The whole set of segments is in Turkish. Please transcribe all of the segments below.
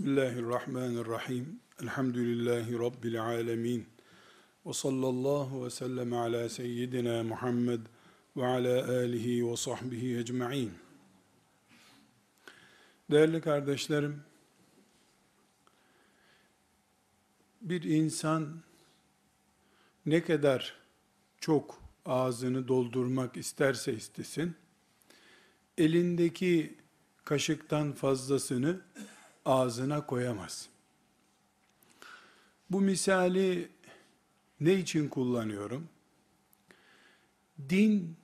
Bismillahirrahmanirrahim. Elhamdülillahi Rabbil alemin. Ve sallallahu ve sellem ala seyyidina Muhammed ve ala alihi ve sahbihi ecma'in. Değerli kardeşlerim, bir insan ne kadar çok ağzını doldurmak isterse istesin, elindeki kaşıktan fazlasını ağzına koyamaz. Bu misali ne için kullanıyorum? Din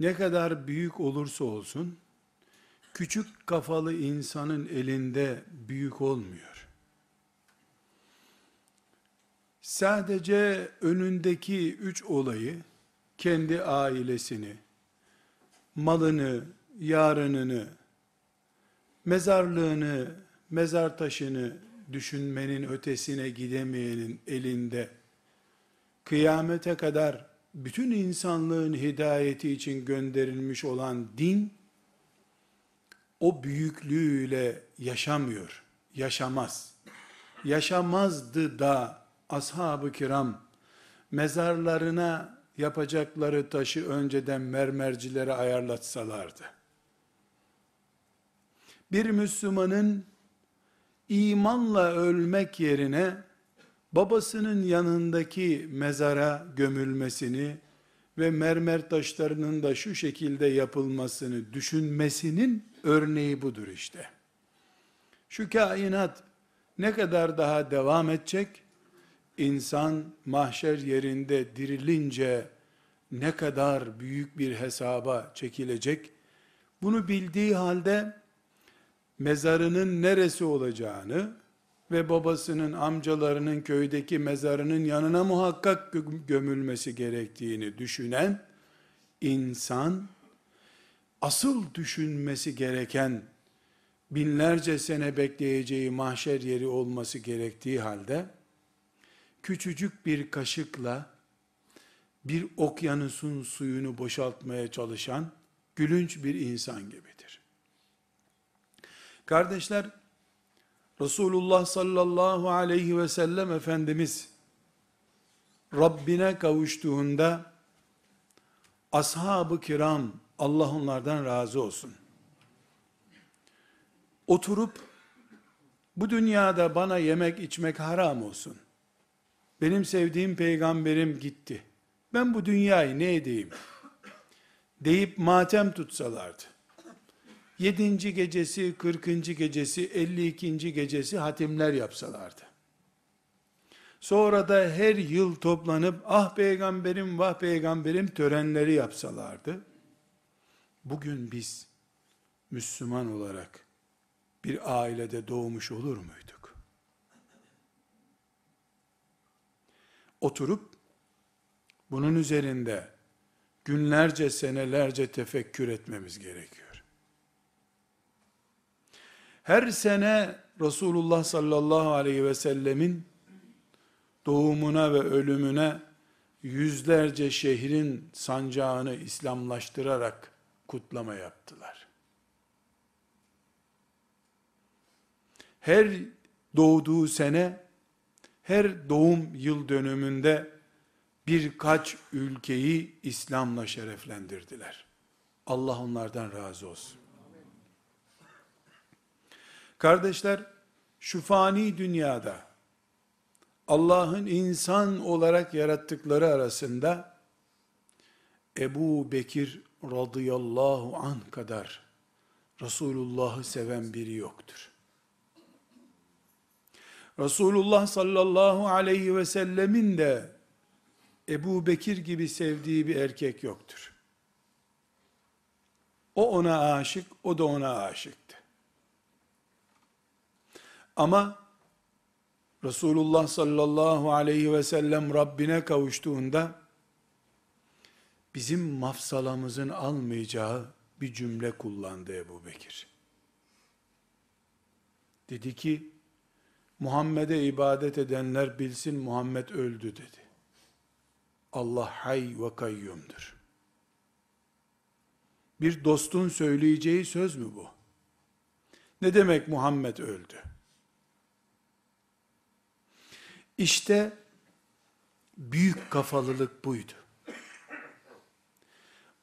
ne kadar büyük olursa olsun, küçük kafalı insanın elinde büyük olmuyor. Sadece önündeki üç olayı, kendi ailesini, malını, yarınını, mezarlığını, mezar taşını düşünmenin ötesine gidemeyenin elinde kıyamete kadar bütün insanlığın hidayeti için gönderilmiş olan din o büyüklüğüyle yaşamıyor, yaşamaz. Yaşamazdı da ashab-ı kiram mezarlarına yapacakları taşı önceden mermercilere ayarlatsalardı. Bir Müslümanın imanla ölmek yerine babasının yanındaki mezara gömülmesini ve mermer taşlarının da şu şekilde yapılmasını düşünmesinin örneği budur işte. Şu kainat ne kadar daha devam edecek? İnsan mahşer yerinde dirilince ne kadar büyük bir hesaba çekilecek? Bunu bildiği halde mezarının neresi olacağını ve babasının, amcalarının köydeki mezarının yanına muhakkak gömülmesi gerektiğini düşünen insan, asıl düşünmesi gereken, binlerce sene bekleyeceği mahşer yeri olması gerektiği halde, küçücük bir kaşıkla, bir okyanusun suyunu boşaltmaya çalışan, gülünç bir insan gibidir. Kardeşler, Resulullah sallallahu aleyhi ve sellem Efendimiz, Rabbine kavuştuğunda, ashab-ı kiram, Allah onlardan razı olsun. Oturup, bu dünyada bana yemek içmek haram olsun. Benim sevdiğim peygamberim gitti. Ben bu dünyayı ne edeyim? Deyip matem tutsalardı. 7. gecesi, 40. gecesi, 52. gecesi hatimler yapsalardı. Sonra da her yıl toplanıp ah peygamberim vah peygamberim törenleri yapsalardı. Bugün biz Müslüman olarak bir ailede doğmuş olur muyduk? Oturup bunun üzerinde günlerce senelerce tefekkür etmemiz gerekiyor. Her sene Resulullah sallallahu aleyhi ve sellemin doğumuna ve ölümüne yüzlerce şehrin sancağını İslamlaştırarak kutlama yaptılar. Her doğduğu sene, her doğum yıl dönümünde birkaç ülkeyi İslam'la şereflendirdiler. Allah onlardan razı olsun. Kardeşler, şu fani dünyada Allah'ın insan olarak yarattıkları arasında Ebu Bekir radıyallahu an kadar Resulullah'ı seven biri yoktur. Resulullah sallallahu aleyhi ve sellemin de Ebu Bekir gibi sevdiği bir erkek yoktur. O ona aşık, o da ona aşıktı. Ama Resulullah sallallahu aleyhi ve sellem Rabbine kavuştuğunda bizim mafsalamızın almayacağı bir cümle kullandı Ebu Bekir. Dedi ki, Muhammed'e ibadet edenler bilsin Muhammed öldü dedi. Allah hay ve kayyumdur. Bir dostun söyleyeceği söz mü bu? Ne demek Muhammed öldü? İşte büyük kafalılık buydu.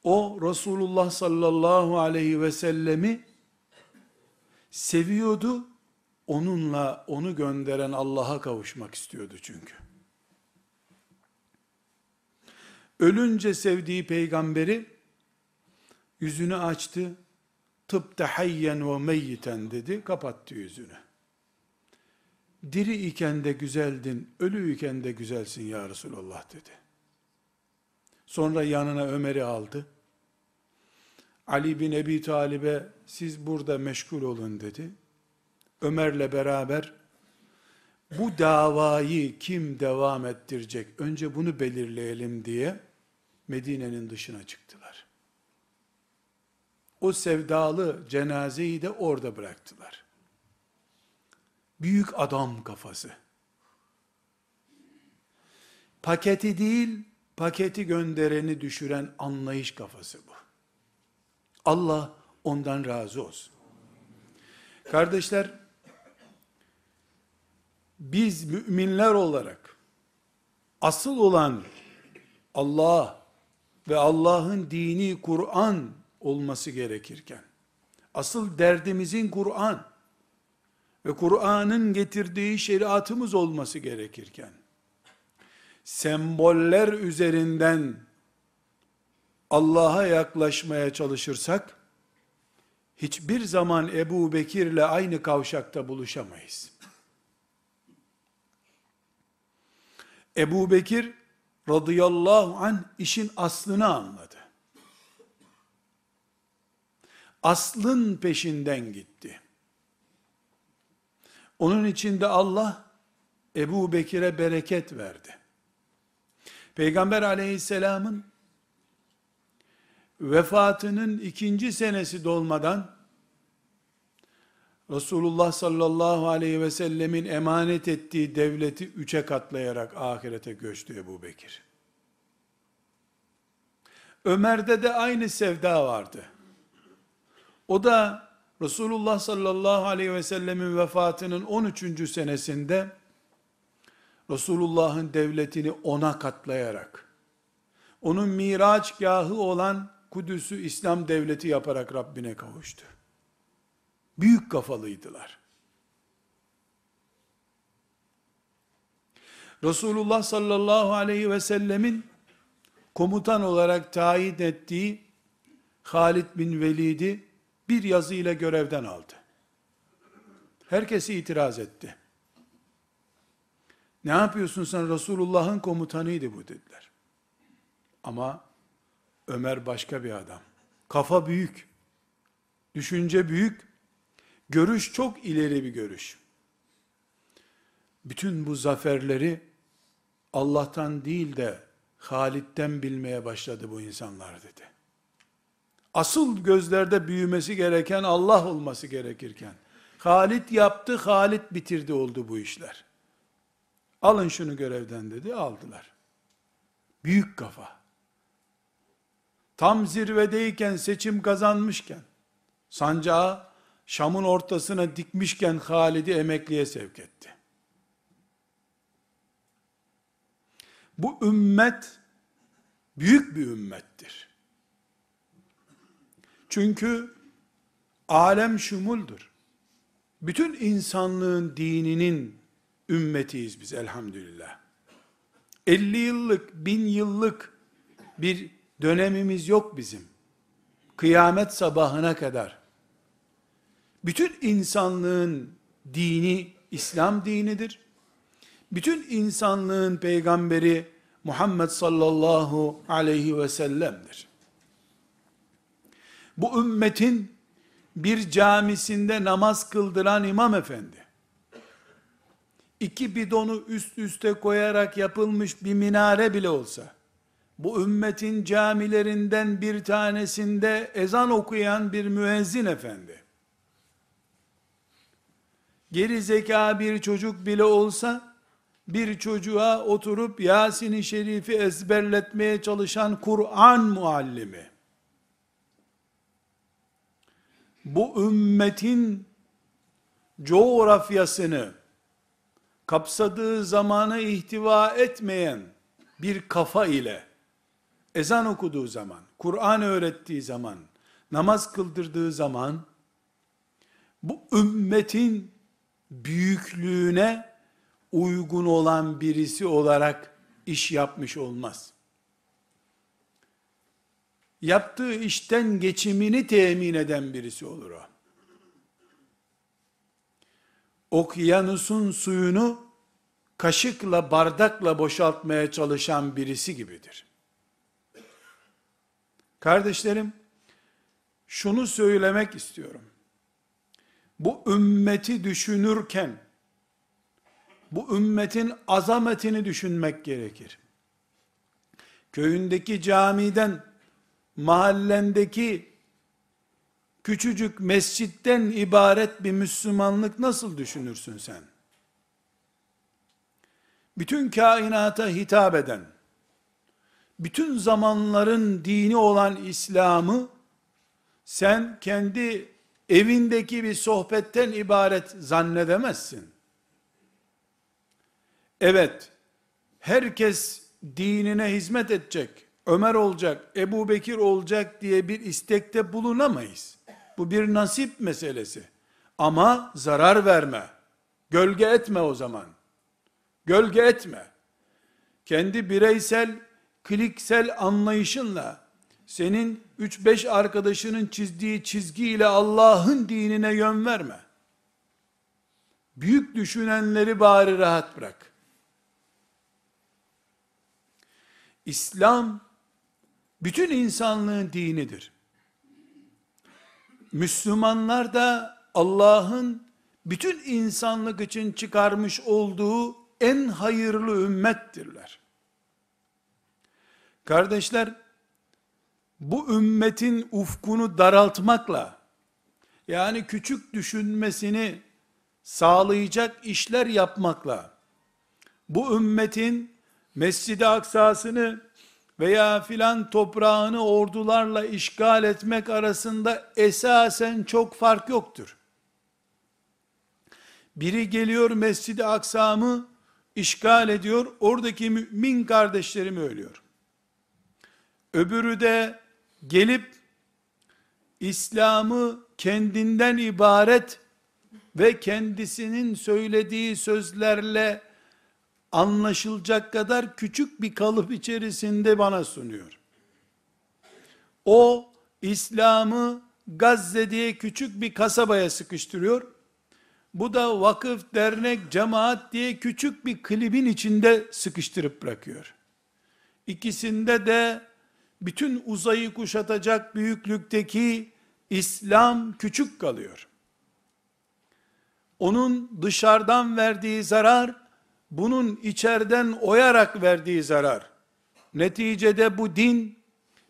O Resulullah sallallahu aleyhi ve sellemi seviyordu. Onunla onu gönderen Allah'a kavuşmak istiyordu çünkü. Ölünce sevdiği peygamberi yüzünü açtı. Tıp hayyen ve meyyiten dedi. Kapattı yüzünü. Diri iken de güzeldin, ölü iken de güzelsin ya Resulallah dedi. Sonra yanına Ömer'i aldı. Ali bin Ebi Talib'e siz burada meşgul olun dedi. Ömer'le beraber bu davayı kim devam ettirecek? Önce bunu belirleyelim diye Medine'nin dışına çıktılar. O sevdalı cenazeyi de orada bıraktılar. Büyük adam kafası. Paketi değil, paketi göndereni düşüren anlayış kafası bu. Allah ondan razı olsun. Kardeşler, biz müminler olarak asıl olan Allah ve Allah'ın dini Kur'an olması gerekirken, asıl derdimizin Kur'an ve Kur'an'ın getirdiği şeriatımız olması gerekirken, semboller üzerinden Allah'a yaklaşmaya çalışırsak, hiçbir zaman Ebu Bekir'le aynı kavşakta buluşamayız. Ebu Bekir radıyallahu anh işin aslını anladı. Aslın peşinden gitti. Onun içinde Allah Ebu Bekir'e bereket verdi. Peygamber aleyhisselamın vefatının ikinci senesi dolmadan Resulullah sallallahu aleyhi ve sellemin emanet ettiği devleti üçe katlayarak ahirete göçtü Ebu Bekir. Ömer'de de aynı sevda vardı. O da Resulullah sallallahu aleyhi ve sellemin vefatının 13. senesinde Resulullah'ın devletini ona katlayarak, onun miraçgahı olan Kudüs'ü İslam devleti yaparak Rabbine kavuştu. Büyük kafalıydılar. Resulullah sallallahu aleyhi ve sellemin komutan olarak tayin ettiği Halid bin Velid'i bir yazıyla görevden aldı. Herkesi itiraz etti. Ne yapıyorsun sen Resulullah'ın komutanıydı bu dediler. Ama Ömer başka bir adam. Kafa büyük. Düşünce büyük. Görüş çok ileri bir görüş. Bütün bu zaferleri Allah'tan değil de Halid'den bilmeye başladı bu insanlar dedi. Asıl gözlerde büyümesi gereken Allah olması gerekirken, Halid yaptı, Halid bitirdi oldu bu işler. Alın şunu görevden dedi, aldılar. Büyük kafa. Tam zirvedeyken, seçim kazanmışken, sancağı Şam'ın ortasına dikmişken Halid'i emekliye sevk etti. Bu ümmet büyük bir ümmettir. Çünkü alem şumuldur. Bütün insanlığın dininin ümmetiyiz biz elhamdülillah. 50 yıllık, bin yıllık bir dönemimiz yok bizim. Kıyamet sabahına kadar. Bütün insanlığın dini İslam dinidir. Bütün insanlığın peygamberi Muhammed sallallahu aleyhi ve sellem'dir. Bu ümmetin bir camisinde namaz kıldıran imam efendi, iki bidonu üst üste koyarak yapılmış bir minare bile olsa, bu ümmetin camilerinden bir tanesinde ezan okuyan bir müezzin efendi, geri zeka bir çocuk bile olsa, bir çocuğa oturup Yasin-i Şerif'i ezberletmeye çalışan Kur'an muallimi, bu ümmetin coğrafyasını, kapsadığı zamanı ihtiva etmeyen bir kafa ile ezan okuduğu zaman, Kur'an öğrettiği zaman, namaz kıldırdığı zaman bu ümmetin büyüklüğüne uygun olan birisi olarak iş yapmış olmaz. Yaptığı işten geçimini temin eden birisi olur o. Okyanusun suyunu kaşıkla bardakla boşaltmaya çalışan birisi gibidir. Kardeşlerim, şunu söylemek istiyorum. Bu ümmeti düşünürken, bu ümmetin azametini düşünmek gerekir. Köyündeki camiden, mahallendeki küçücük mescitten ibaret bir Müslümanlık nasıl düşünürsün sen? Bütün kainata hitap eden, bütün zamanların dini olan İslam'ı sen kendi evindeki bir sohbetten ibaret zannedemezsin. Evet, herkes dinine hizmet edecek, Ömer olacak, Ebu Bekir olacak diye bir istekte bulunamayız. Bu bir nasip meselesi. Ama zarar verme. Gölge etme o zaman. Gölge etme. Kendi bireysel, kliksel anlayışınla senin 3-5 arkadaşının çizdiği çizgiyle Allah'ın dinine yön verme. Büyük düşünenleri bari rahat bırak. İslam bütün insanlığın dinidir. Müslümanlar da Allah'ın bütün insanlık için çıkarmış olduğu en hayırlı ümmettirler. Kardeşler, bu ümmetin ufkunu daraltmakla, yani küçük düşünmesini sağlayacak işler yapmakla, bu ümmetin Mescid-i Aksa'sını veya filan toprağını ordularla işgal etmek arasında esasen çok fark yoktur. Biri geliyor Mescid-i Aksa'mı işgal ediyor, oradaki mümin kardeşlerimi ölüyor. Öbürü de gelip İslam'ı kendinden ibaret ve kendisinin söylediği sözlerle anlaşılacak kadar küçük bir kalıp içerisinde bana sunuyor. O İslam'ı Gazze diye küçük bir kasabaya sıkıştırıyor. Bu da vakıf, dernek, cemaat diye küçük bir klibin içinde sıkıştırıp bırakıyor. İkisinde de bütün uzayı kuşatacak büyüklükteki İslam küçük kalıyor. Onun dışarıdan verdiği zarar bunun içeriden oyarak verdiği zarar. Neticede bu din,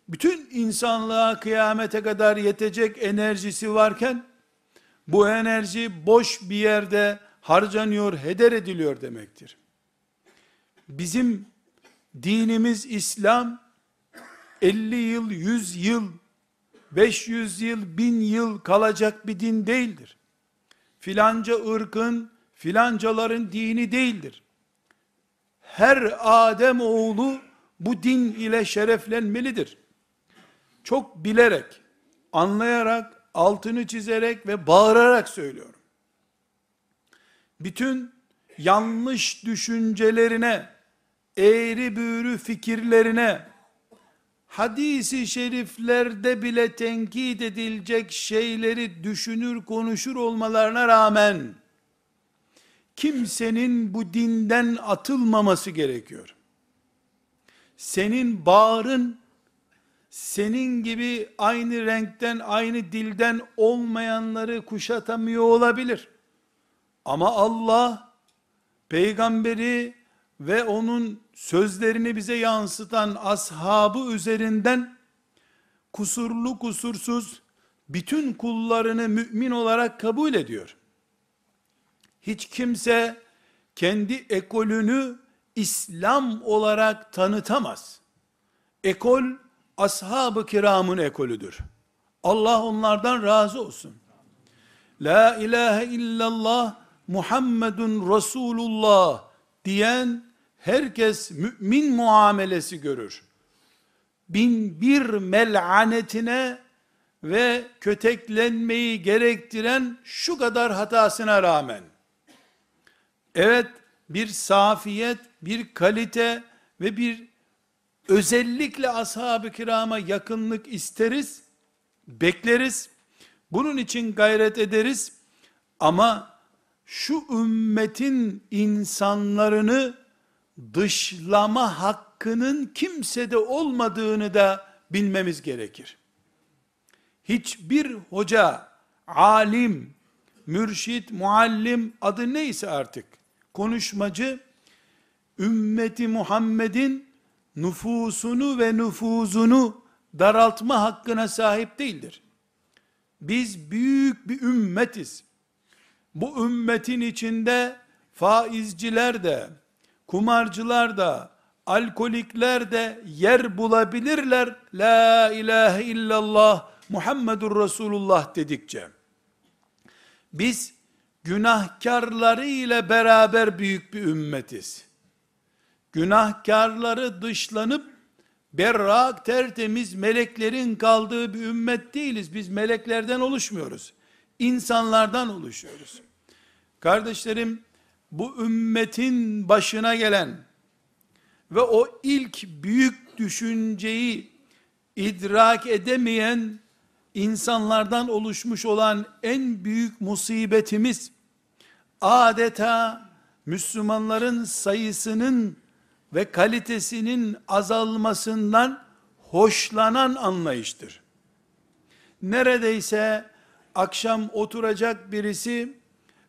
bütün insanlığa kıyamete kadar yetecek enerjisi varken, bu enerji boş bir yerde harcanıyor, heder ediliyor demektir. Bizim dinimiz İslam, 50 yıl, 100 yıl, 500 yıl, 1000 yıl kalacak bir din değildir. Filanca ırkın, filancaların dini değildir her Adem oğlu bu din ile şereflenmelidir. Çok bilerek, anlayarak, altını çizerek ve bağırarak söylüyorum. Bütün yanlış düşüncelerine, eğri büğrü fikirlerine, hadisi şeriflerde bile tenkit edilecek şeyleri düşünür konuşur olmalarına rağmen, kimsenin bu dinden atılmaması gerekiyor. Senin bağrın, senin gibi aynı renkten, aynı dilden olmayanları kuşatamıyor olabilir. Ama Allah, peygamberi ve onun sözlerini bize yansıtan ashabı üzerinden, kusurlu kusursuz, bütün kullarını mümin olarak kabul ediyor hiç kimse kendi ekolünü İslam olarak tanıtamaz. Ekol ashab-ı kiramın ekolüdür. Allah onlardan razı olsun. La ilahe illallah Muhammedun Resulullah diyen herkes mümin muamelesi görür. Bin bir mel'anetine ve köteklenmeyi gerektiren şu kadar hatasına rağmen, evet bir safiyet, bir kalite ve bir özellikle ashab-ı kirama yakınlık isteriz, bekleriz, bunun için gayret ederiz, ama şu ümmetin insanlarını dışlama hakkının kimsede olmadığını da bilmemiz gerekir. Hiçbir hoca, alim, mürşit, muallim adı neyse artık konuşmacı ümmeti Muhammed'in nüfusunu ve nüfuzunu daraltma hakkına sahip değildir. Biz büyük bir ümmetiz. Bu ümmetin içinde faizciler de, kumarcılar da, alkolikler de yer bulabilirler. La ilahe illallah Muhammedur Resulullah dedikçe. Biz günahkarları ile beraber büyük bir ümmetiz. Günahkarları dışlanıp berrak tertemiz meleklerin kaldığı bir ümmet değiliz. Biz meleklerden oluşmuyoruz. İnsanlardan oluşuyoruz. Kardeşlerim bu ümmetin başına gelen ve o ilk büyük düşünceyi idrak edemeyen insanlardan oluşmuş olan en büyük musibetimiz adeta Müslümanların sayısının ve kalitesinin azalmasından hoşlanan anlayıştır. Neredeyse akşam oturacak birisi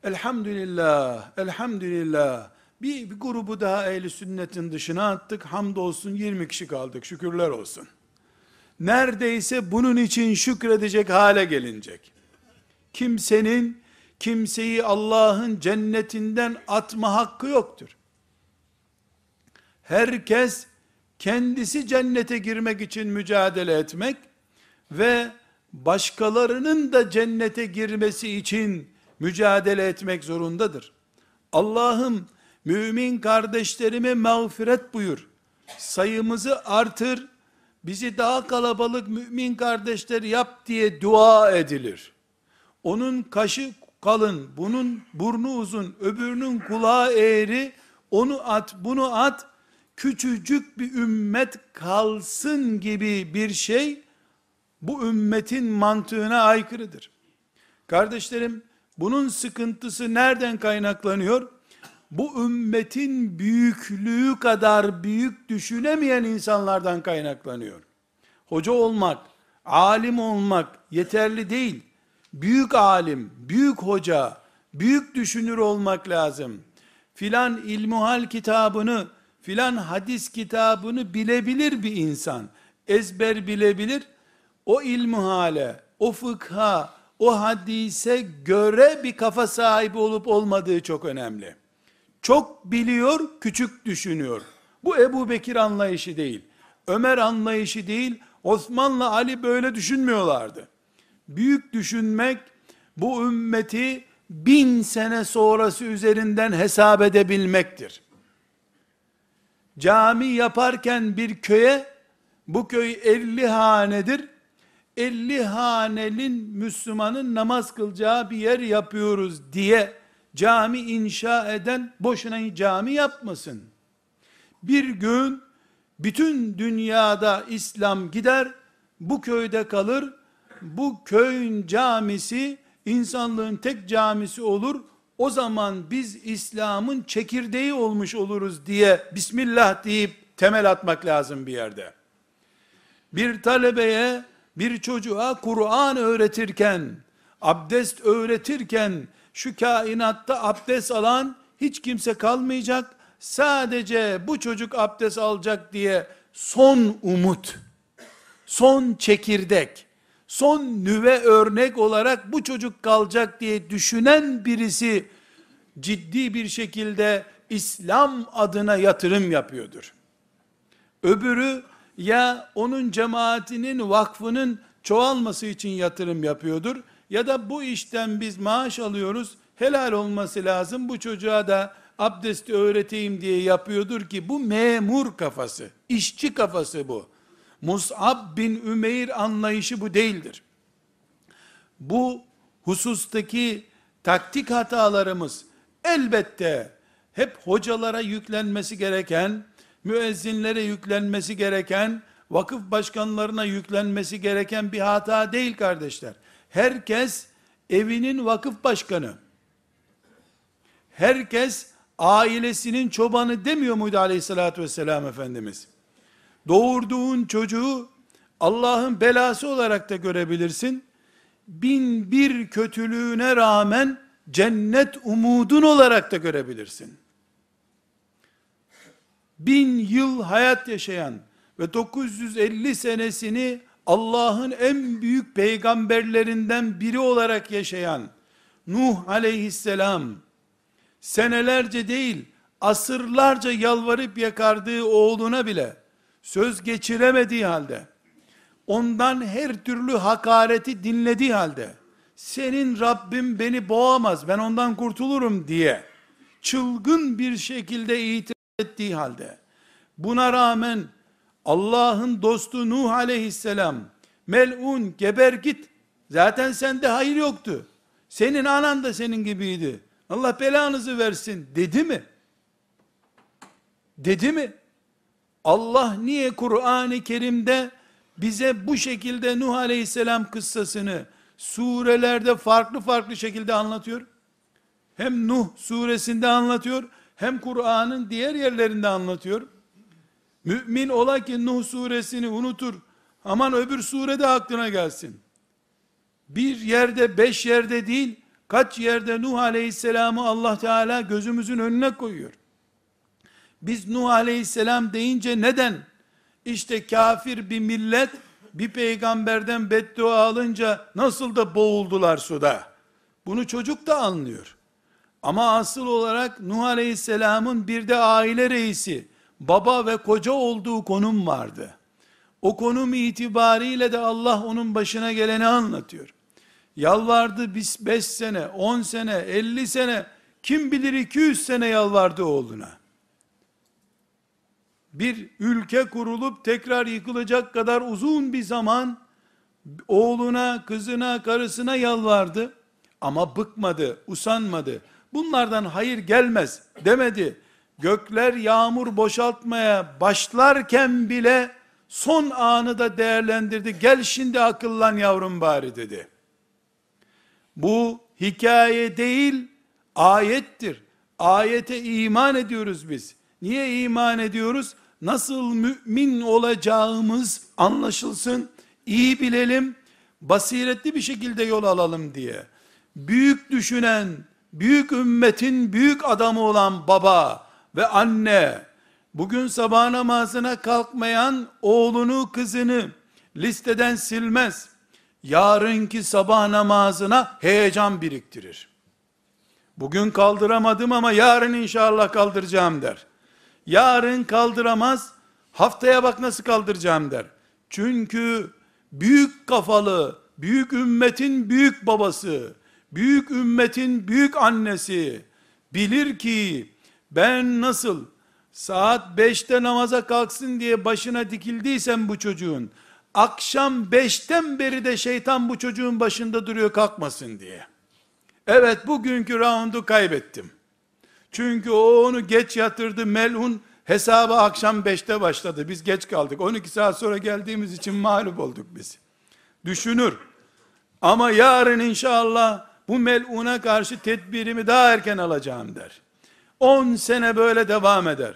elhamdülillah, elhamdülillah bir, bir grubu daha ehli sünnetin dışına attık hamdolsun 20 kişi kaldık şükürler olsun. Neredeyse bunun için şükredecek hale gelinecek. Kimsenin kimseyi Allah'ın cennetinden atma hakkı yoktur. Herkes kendisi cennete girmek için mücadele etmek ve başkalarının da cennete girmesi için mücadele etmek zorundadır. Allah'ım mümin kardeşlerime mağfiret buyur. Sayımızı artır, bizi daha kalabalık mümin kardeşler yap diye dua edilir. Onun kaşı kalın, bunun burnu uzun, öbürünün kulağı eğri, onu at, bunu at, küçücük bir ümmet kalsın gibi bir şey, bu ümmetin mantığına aykırıdır. Kardeşlerim, bunun sıkıntısı nereden kaynaklanıyor? Bu ümmetin büyüklüğü kadar büyük düşünemeyen insanlardan kaynaklanıyor. Hoca olmak, alim olmak yeterli değil büyük alim, büyük hoca, büyük düşünür olmak lazım. Filan ilmuhal kitabını, filan hadis kitabını bilebilir bir insan. Ezber bilebilir. O ilmuhale, o fıkha, o hadise göre bir kafa sahibi olup olmadığı çok önemli. Çok biliyor, küçük düşünüyor. Bu Ebu Bekir anlayışı değil. Ömer anlayışı değil. Osman'la Ali böyle düşünmüyorlardı büyük düşünmek, bu ümmeti bin sene sonrası üzerinden hesap edebilmektir. Cami yaparken bir köye, bu köy 50 hanedir, 50 hanelin Müslümanın namaz kılacağı bir yer yapıyoruz diye cami inşa eden boşuna cami yapmasın. Bir gün bütün dünyada İslam gider, bu köyde kalır, bu köyün camisi insanlığın tek camisi olur. O zaman biz İslam'ın çekirdeği olmuş oluruz diye Bismillah deyip temel atmak lazım bir yerde. Bir talebeye, bir çocuğa Kur'an öğretirken, abdest öğretirken, şu kainatta abdest alan hiç kimse kalmayacak. Sadece bu çocuk abdest alacak diye son umut, son çekirdek, son nüve örnek olarak bu çocuk kalacak diye düşünen birisi ciddi bir şekilde İslam adına yatırım yapıyordur. Öbürü ya onun cemaatinin vakfının çoğalması için yatırım yapıyordur ya da bu işten biz maaş alıyoruz helal olması lazım. Bu çocuğa da abdesti öğreteyim diye yapıyordur ki bu memur kafası, işçi kafası bu. Mus'ab bin Ümeyr anlayışı bu değildir. Bu husustaki taktik hatalarımız elbette hep hocalara yüklenmesi gereken, müezzinlere yüklenmesi gereken, vakıf başkanlarına yüklenmesi gereken bir hata değil kardeşler. Herkes evinin vakıf başkanı. Herkes ailesinin çobanı demiyor muydu aleyhissalatü vesselam Efendimiz? Doğurduğun çocuğu Allah'ın belası olarak da görebilirsin. Bin bir kötülüğüne rağmen cennet umudun olarak da görebilirsin. Bin yıl hayat yaşayan ve 950 senesini Allah'ın en büyük peygamberlerinden biri olarak yaşayan Nuh aleyhisselam senelerce değil asırlarca yalvarıp yakardığı oğluna bile söz geçiremediği halde ondan her türlü hakareti dinlediği halde senin Rabbim beni boğamaz ben ondan kurtulurum diye çılgın bir şekilde itiraz ettiği halde buna rağmen Allah'ın dostu Nuh aleyhisselam melun geber git zaten sende hayır yoktu senin anan da senin gibiydi Allah belanızı versin dedi mi? Dedi mi? Allah niye Kur'an-ı Kerim'de bize bu şekilde Nuh Aleyhisselam kıssasını surelerde farklı farklı şekilde anlatıyor? Hem Nuh suresinde anlatıyor, hem Kur'an'ın diğer yerlerinde anlatıyor. Mümin ola ki Nuh suresini unutur, aman öbür surede aklına gelsin. Bir yerde, beş yerde değil, kaç yerde Nuh Aleyhisselam'ı Allah Teala gözümüzün önüne koyuyor. Biz Nuh Aleyhisselam deyince neden? İşte kafir bir millet bir peygamberden beddua alınca nasıl da boğuldular suda. Bunu çocuk da anlıyor. Ama asıl olarak Nuh Aleyhisselam'ın bir de aile reisi, baba ve koca olduğu konum vardı. O konum itibariyle de Allah onun başına geleni anlatıyor. Yalvardı biz 5 sene, 10 sene, 50 sene, kim bilir 200 sene yalvardı oğluna. Bir ülke kurulup tekrar yıkılacak kadar uzun bir zaman oğluna, kızına, karısına yalvardı. Ama bıkmadı, usanmadı. Bunlardan hayır gelmez demedi. Gökler yağmur boşaltmaya başlarken bile son anı da değerlendirdi. Gel şimdi akıllan yavrum bari dedi. Bu hikaye değil, ayettir. Ayete iman ediyoruz biz. Niye iman ediyoruz? Nasıl mümin olacağımız anlaşılsın, iyi bilelim, basiretli bir şekilde yol alalım diye. Büyük düşünen, büyük ümmetin büyük adamı olan baba ve anne, bugün sabah namazına kalkmayan oğlunu, kızını listeden silmez yarınki sabah namazına heyecan biriktirir. Bugün kaldıramadım ama yarın inşallah kaldıracağım der. Yarın kaldıramaz, haftaya bak nasıl kaldıracağım der. Çünkü büyük kafalı, büyük ümmetin büyük babası, büyük ümmetin büyük annesi bilir ki ben nasıl saat 5'te namaza kalksın diye başına dikildiysem bu çocuğun akşam beşten beri de şeytan bu çocuğun başında duruyor kalkmasın diye. Evet bugünkü raundu kaybettim. Çünkü o onu geç yatırdı melun hesabı akşam beşte başladı. Biz geç kaldık. 12 saat sonra geldiğimiz için mağlup olduk biz. Düşünür. Ama yarın inşallah bu meluna karşı tedbirimi daha erken alacağım der. 10 sene böyle devam eder.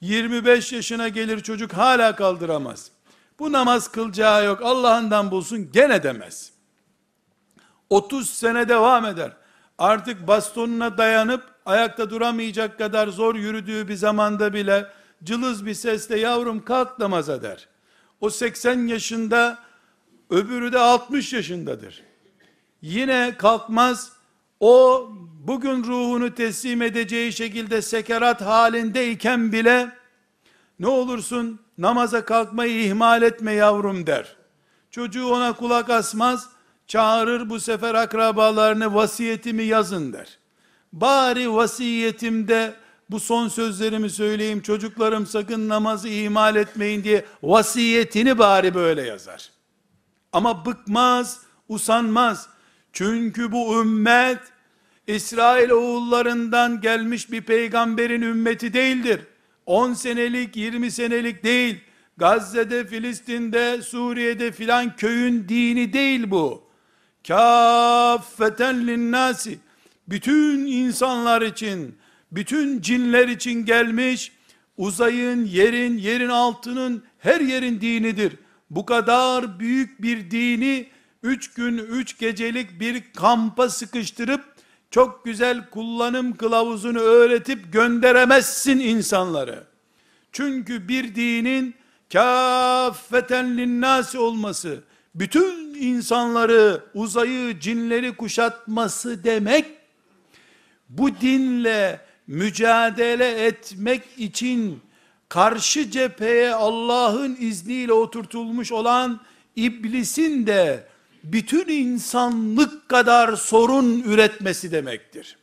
25 yaşına gelir çocuk hala kaldıramaz. Bu namaz kılacağı yok Allah'ından bulsun gene demez. 30 sene devam eder. Artık bastonuna dayanıp ayakta duramayacak kadar zor yürüdüğü bir zamanda bile cılız bir sesle yavrum kalk namaza der. O 80 yaşında öbürü de 60 yaşındadır. Yine kalkmaz. O bugün ruhunu teslim edeceği şekilde sekerat halindeyken bile ne olursun namaza kalkmayı ihmal etme yavrum der. Çocuğu ona kulak asmaz, çağırır bu sefer akrabalarını vasiyetimi yazın der. Bari vasiyetimde bu son sözlerimi söyleyeyim çocuklarım sakın namazı ihmal etmeyin diye vasiyetini bari böyle yazar. Ama bıkmaz, usanmaz. Çünkü bu ümmet İsrail oğullarından gelmiş bir peygamberin ümmeti değildir. 10 senelik, 20 senelik değil. Gazze'de, Filistin'de, Suriye'de filan köyün dini değil bu. Kâffeten linnâsi. Bütün insanlar için, bütün cinler için gelmiş, uzayın, yerin, yerin altının, her yerin dinidir. Bu kadar büyük bir dini, üç gün, üç gecelik bir kampa sıkıştırıp, çok güzel kullanım kılavuzunu öğretip gönderemezsin insanları. Çünkü bir dinin kâffeten linnâsi olması, bütün insanları, uzayı, cinleri kuşatması demek, bu dinle mücadele etmek için karşı cepheye Allah'ın izniyle oturtulmuş olan iblisin de bütün insanlık kadar sorun üretmesi demektir.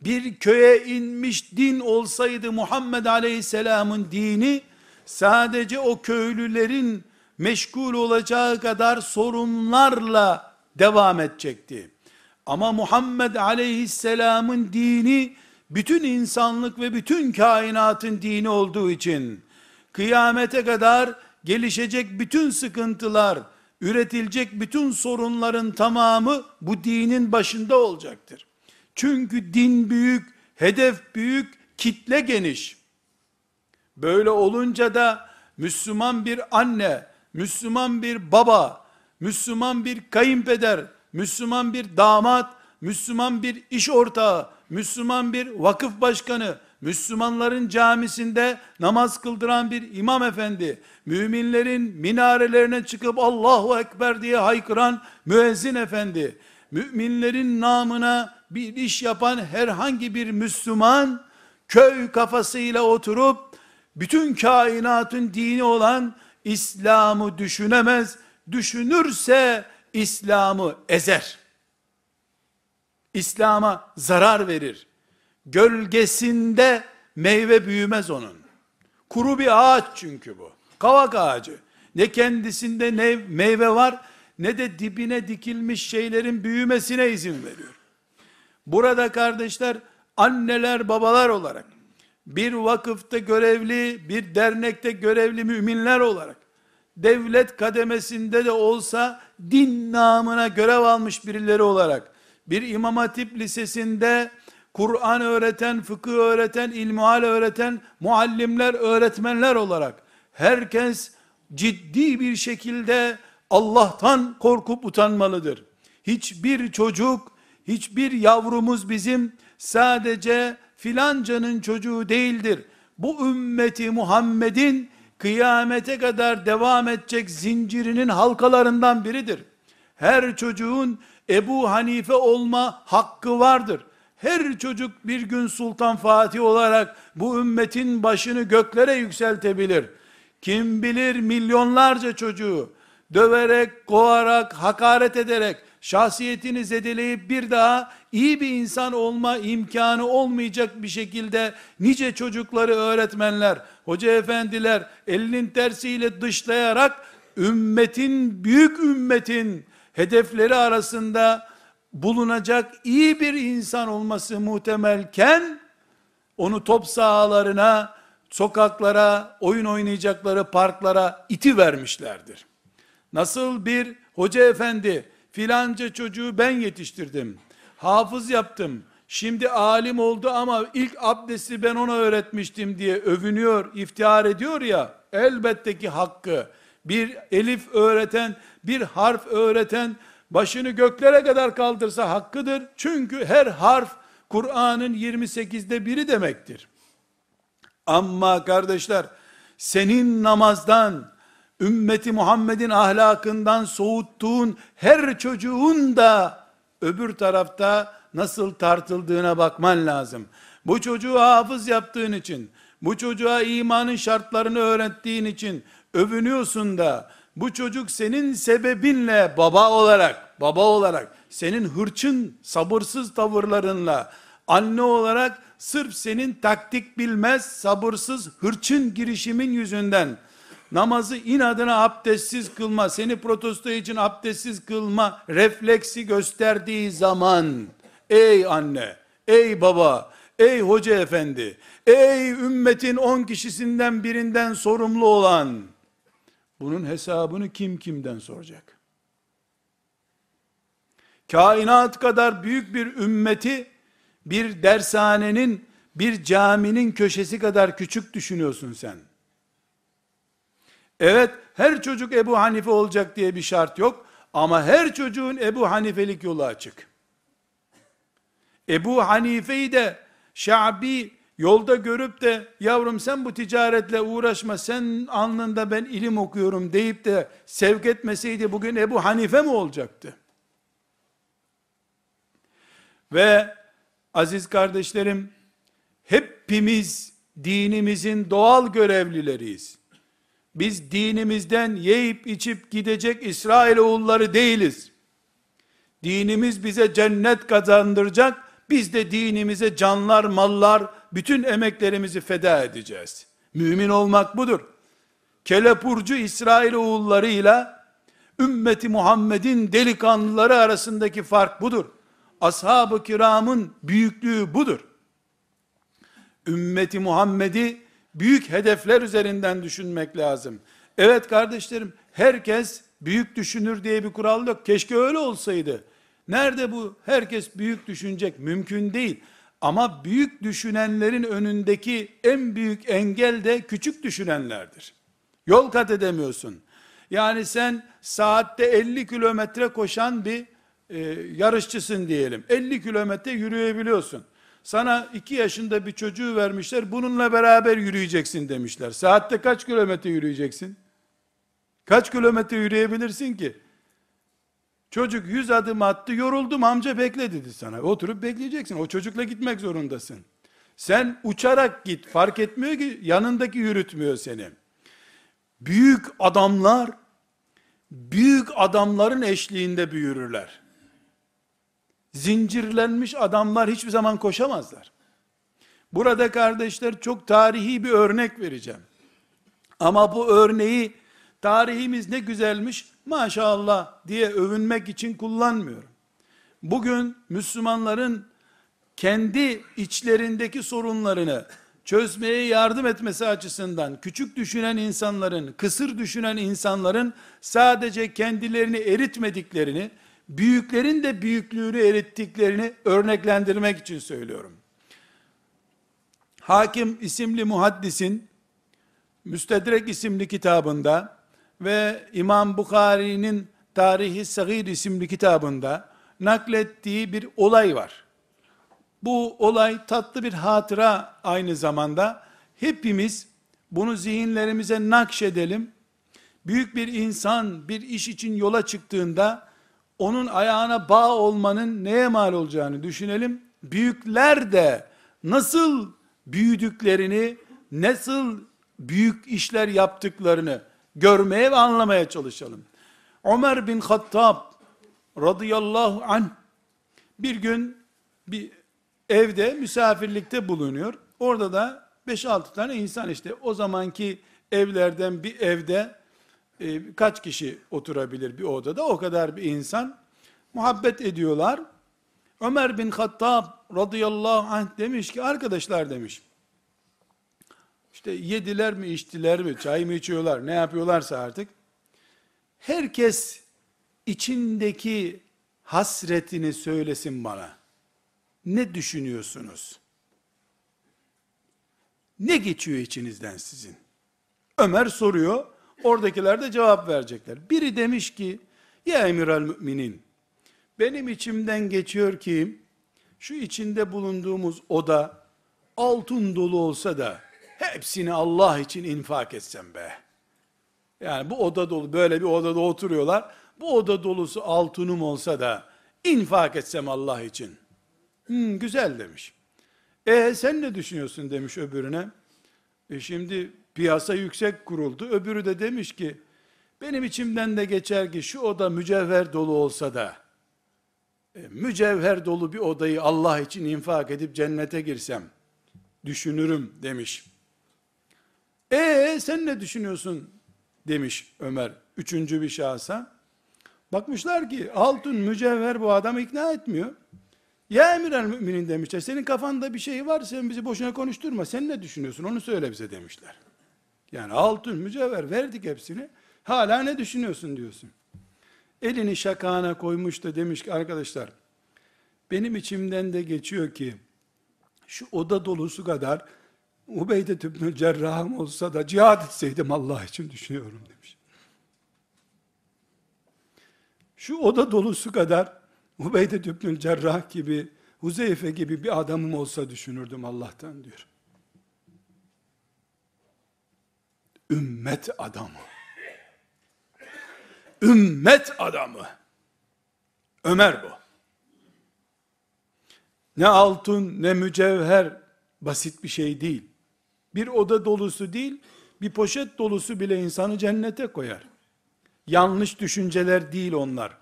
Bir köye inmiş din olsaydı Muhammed Aleyhisselam'ın dini sadece o köylülerin meşgul olacağı kadar sorunlarla devam edecekti. Ama Muhammed Aleyhisselam'ın dini bütün insanlık ve bütün kainatın dini olduğu için kıyamete kadar gelişecek bütün sıkıntılar, üretilecek bütün sorunların tamamı bu dinin başında olacaktır. Çünkü din büyük, hedef büyük, kitle geniş. Böyle olunca da Müslüman bir anne, Müslüman bir baba, Müslüman bir kayınpeder, Müslüman bir damat, Müslüman bir iş ortağı, Müslüman bir vakıf başkanı, Müslümanların camisinde namaz kıldıran bir imam efendi, müminlerin minarelerine çıkıp Allahu Ekber diye haykıran müezzin efendi, müminlerin namına bir iş yapan herhangi bir Müslüman, köy kafasıyla oturup, bütün kainatın dini olan İslam'ı düşünemez, düşünürse İslam'ı ezer. İslam'a zarar verir. Gölgesinde meyve büyümez onun. Kuru bir ağaç çünkü bu. Kavak ağacı. Ne kendisinde ne meyve var ne de dibine dikilmiş şeylerin büyümesine izin veriyor. Burada kardeşler anneler babalar olarak bir vakıfta görevli, bir dernekte görevli müminler olarak devlet kademesinde de olsa din namına görev almış birileri olarak bir İmam Hatip Lisesi'nde Kur'an öğreten, fıkıh öğreten, ilmuhal öğreten muallimler, öğretmenler olarak herkes ciddi bir şekilde Allah'tan korkup utanmalıdır. Hiçbir çocuk, hiçbir yavrumuz bizim sadece filancanın çocuğu değildir. Bu ümmeti Muhammed'in kıyamete kadar devam edecek zincirinin halkalarından biridir. Her çocuğun Ebu Hanife olma hakkı vardır. Her çocuk bir gün Sultan Fatih olarak bu ümmetin başını göklere yükseltebilir. Kim bilir milyonlarca çocuğu döverek, kovarak, hakaret ederek, şahsiyetini zedeleyip bir daha iyi bir insan olma imkanı olmayacak bir şekilde nice çocukları öğretmenler, hoca efendiler elinin tersiyle dışlayarak ümmetin, büyük ümmetin hedefleri arasında bulunacak iyi bir insan olması muhtemelken onu top sahalarına, sokaklara, oyun oynayacakları parklara iti vermişlerdir. Nasıl bir hoca efendi filanca çocuğu ben yetiştirdim. Hafız yaptım. Şimdi alim oldu ama ilk abdesti ben ona öğretmiştim diye övünüyor, iftihar ediyor ya. Elbette ki hakkı. Bir elif öğreten, bir harf öğreten başını göklere kadar kaldırsa hakkıdır. Çünkü her harf Kur'an'ın 28'de biri demektir. Ama kardeşler senin namazdan, ümmeti Muhammed'in ahlakından soğuttuğun her çocuğun da öbür tarafta nasıl tartıldığına bakman lazım. Bu çocuğu hafız yaptığın için, bu çocuğa imanın şartlarını öğrettiğin için övünüyorsun da, Bu çocuk senin sebebinle baba olarak, baba olarak, senin hırçın, sabırsız tavırlarınla, anne olarak sırf senin taktik bilmez, sabırsız, hırçın girişimin yüzünden, namazı inadına abdestsiz kılma, seni protesto için abdestsiz kılma refleksi gösterdiği zaman, ey anne, ey baba, ey hoca efendi, ey ümmetin on kişisinden birinden sorumlu olan, bunun hesabını kim kimden soracak? Kainat kadar büyük bir ümmeti, bir dershanenin, bir caminin köşesi kadar küçük düşünüyorsun sen. Evet, her çocuk Ebu Hanife olacak diye bir şart yok. Ama her çocuğun Ebu Hanifelik yolu açık. Ebu Hanife'yi de Şabi yolda görüp de yavrum sen bu ticaretle uğraşma sen alnında ben ilim okuyorum deyip de sevk etmeseydi bugün Ebu Hanife mi olacaktı? Ve aziz kardeşlerim hepimiz dinimizin doğal görevlileriyiz. Biz dinimizden yiyip içip gidecek İsrail oğulları değiliz. Dinimiz bize cennet kazandıracak. Biz de dinimize canlar, mallar, bütün emeklerimizi feda edeceğiz. Mümin olmak budur. Kelepurcu İsrail oğullarıyla ümmeti Muhammed'in delikanlıları arasındaki fark budur. Ashab-ı kiramın büyüklüğü budur. Ümmeti Muhammed'i büyük hedefler üzerinden düşünmek lazım. Evet kardeşlerim, herkes büyük düşünür diye bir kural yok. Keşke öyle olsaydı. Nerede bu? Herkes büyük düşünecek. Mümkün değil. Ama büyük düşünenlerin önündeki en büyük engel de küçük düşünenlerdir. Yol kat edemiyorsun. Yani sen saatte 50 kilometre koşan bir e, yarışçısın diyelim. 50 kilometre yürüyebiliyorsun. Sana 2 yaşında bir çocuğu vermişler, bununla beraber yürüyeceksin demişler. Saatte kaç kilometre yürüyeceksin? Kaç kilometre yürüyebilirsin ki? Çocuk 100 adım attı, yoruldum amca bekle dedi sana. Oturup bekleyeceksin. O çocukla gitmek zorundasın. Sen uçarak git. Fark etmiyor ki yanındaki yürütmüyor seni. Büyük adamlar büyük adamların eşliğinde büyürürler. Zincirlenmiş adamlar hiçbir zaman koşamazlar. Burada kardeşler çok tarihi bir örnek vereceğim. Ama bu örneği tarihimiz ne güzelmiş maşallah diye övünmek için kullanmıyorum. Bugün Müslümanların kendi içlerindeki sorunlarını çözmeye yardım etmesi açısından küçük düşünen insanların, kısır düşünen insanların sadece kendilerini eritmediklerini, büyüklerin de büyüklüğünü erittiklerini örneklendirmek için söylüyorum. Hakim isimli muhaddisin Müstedrek isimli kitabında ve İmam Bukhari'nin Tarihi Sagir isimli kitabında naklettiği bir olay var. Bu olay tatlı bir hatıra aynı zamanda. Hepimiz bunu zihinlerimize nakşedelim. Büyük bir insan bir iş için yola çıktığında onun ayağına bağ olmanın neye mal olacağını düşünelim. Büyükler de nasıl büyüdüklerini, nasıl büyük işler yaptıklarını görmeye ve anlamaya çalışalım. Ömer bin Hattab radıyallahu anh bir gün bir evde misafirlikte bulunuyor. Orada da 5-6 tane insan işte o zamanki evlerden bir evde e, kaç kişi oturabilir bir odada o kadar bir insan muhabbet ediyorlar. Ömer bin Hattab radıyallahu anh demiş ki arkadaşlar demiş işte yediler mi içtiler mi çay mı içiyorlar ne yapıyorlarsa artık herkes içindeki hasretini söylesin bana. Ne düşünüyorsunuz? Ne geçiyor içinizden sizin? Ömer soruyor. Oradakiler de cevap verecekler. Biri demiş ki, ya emiral müminin, benim içimden geçiyor ki, şu içinde bulunduğumuz oda, altın dolu olsa da, hepsini Allah için infak etsem be. Yani bu oda dolu, böyle bir odada oturuyorlar, bu oda dolusu altınım olsa da, infak etsem Allah için. Hmm, güzel demiş. E sen ne düşünüyorsun demiş öbürüne. E şimdi piyasa yüksek kuruldu. Öbürü de demiş ki, Benim içimden de geçer ki şu oda mücevher dolu olsa da, e, mücevher dolu bir odayı Allah için infak edip cennete girsem, düşünürüm demiş. E sen ne düşünüyorsun demiş Ömer üçüncü bir şahsa. Bakmışlar ki altın mücevher bu adamı ikna etmiyor. Ya emir el müminin demişler. Senin kafanda bir şey var sen bizi boşuna konuşturma. Sen ne düşünüyorsun onu söyle bize demişler. Yani altın mücevher verdik hepsini. Hala ne düşünüyorsun diyorsun. Elini şakağına koymuş da demiş ki arkadaşlar benim içimden de geçiyor ki şu oda dolusu kadar Ubeyde tübnül cerrahım olsa da cihad etseydim Allah için düşünüyorum demiş. Şu oda dolusu kadar Ubeyde tübnül cerrah gibi, Huzeyfe gibi bir adamım olsa düşünürdüm Allah'tan diyor. Ümmet adamı. Ümmet adamı. Ömer bu. Ne altın ne mücevher basit bir şey değil. Bir oda dolusu değil, bir poşet dolusu bile insanı cennete koyar. Yanlış düşünceler değil onlar.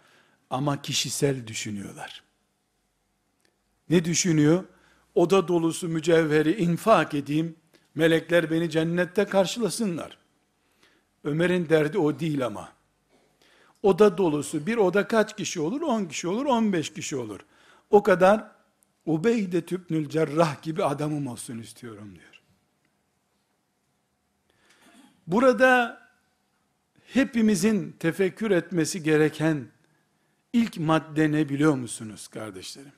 Ama kişisel düşünüyorlar. Ne düşünüyor? Oda dolusu mücevheri infak edeyim, melekler beni cennette karşılasınlar. Ömer'in derdi o değil ama. Oda dolusu, bir oda kaç kişi olur? 10 kişi olur, 15 kişi olur. O kadar Ubeyde tüpnül cerrah gibi adamım olsun istiyorum diyor. Burada hepimizin tefekkür etmesi gereken ilk madde ne biliyor musunuz kardeşlerim?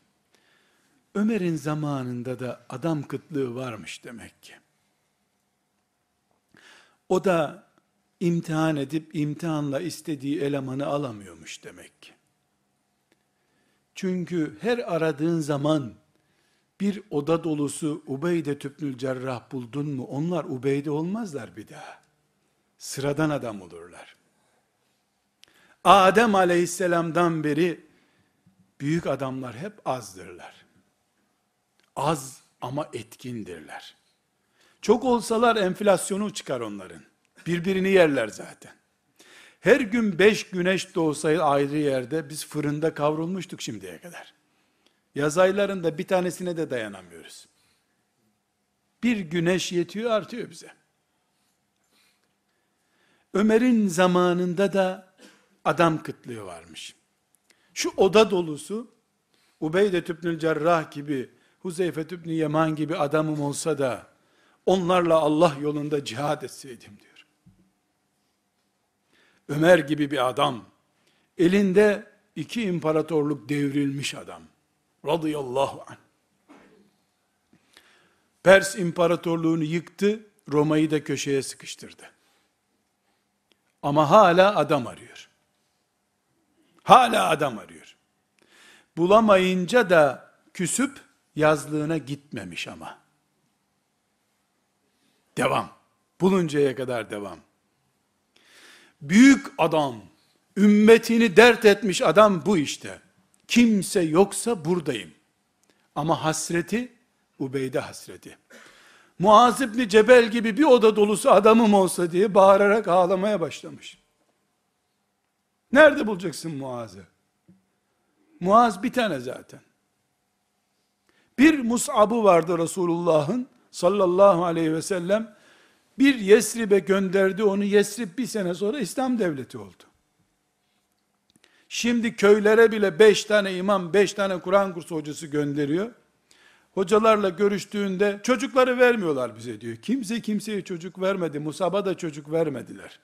Ömer'in zamanında da adam kıtlığı varmış demek ki. O da imtihan edip imtihanla istediği elemanı alamıyormuş demek ki. Çünkü her aradığın zaman bir oda dolusu Ubeyde tüpnül cerrah buldun mu onlar Ubeyde olmazlar bir daha. Sıradan adam olurlar. Adem aleyhisselamdan beri büyük adamlar hep azdırlar. Az ama etkindirler. Çok olsalar enflasyonu çıkar onların. Birbirini yerler zaten. Her gün beş güneş doğsaydı ayrı yerde biz fırında kavrulmuştuk şimdiye kadar. Yaz aylarında bir tanesine de dayanamıyoruz. Bir güneş yetiyor artıyor bize. Ömer'in zamanında da adam kıtlığı varmış. Şu oda dolusu Ubeyde tübnül Cerrah gibi, Huzeyfe tübnü Yeman gibi adamım olsa da onlarla Allah yolunda cihad etseydim diyor. Ömer gibi bir adam, elinde iki imparatorluk devrilmiş adam, radıyallahu anh. Pers imparatorluğunu yıktı, Roma'yı da köşeye sıkıştırdı. Ama hala adam arıyor. Hala adam arıyor. Bulamayınca da küsüp yazlığına gitmemiş ama. Devam. Buluncaya kadar devam. Büyük adam, ümmetini dert etmiş adam bu işte. Kimse yoksa buradayım. Ama hasreti, Ubeyde hasreti. Muaz İbni Cebel gibi bir oda dolusu adamım olsa diye bağırarak ağlamaya başlamış. Nerede bulacaksın Muaz'ı? Muaz bir tane zaten. Bir Mus'ab'ı vardı Resulullah'ın sallallahu aleyhi ve sellem. Bir Yesrib'e gönderdi onu. Yesrib bir sene sonra İslam devleti oldu. Şimdi köylere bile beş tane imam, beş tane Kur'an kursu hocası gönderiyor. Hocalarla görüştüğünde çocukları vermiyorlar bize diyor. Kimse kimseye çocuk vermedi. Musab'a da çocuk vermediler.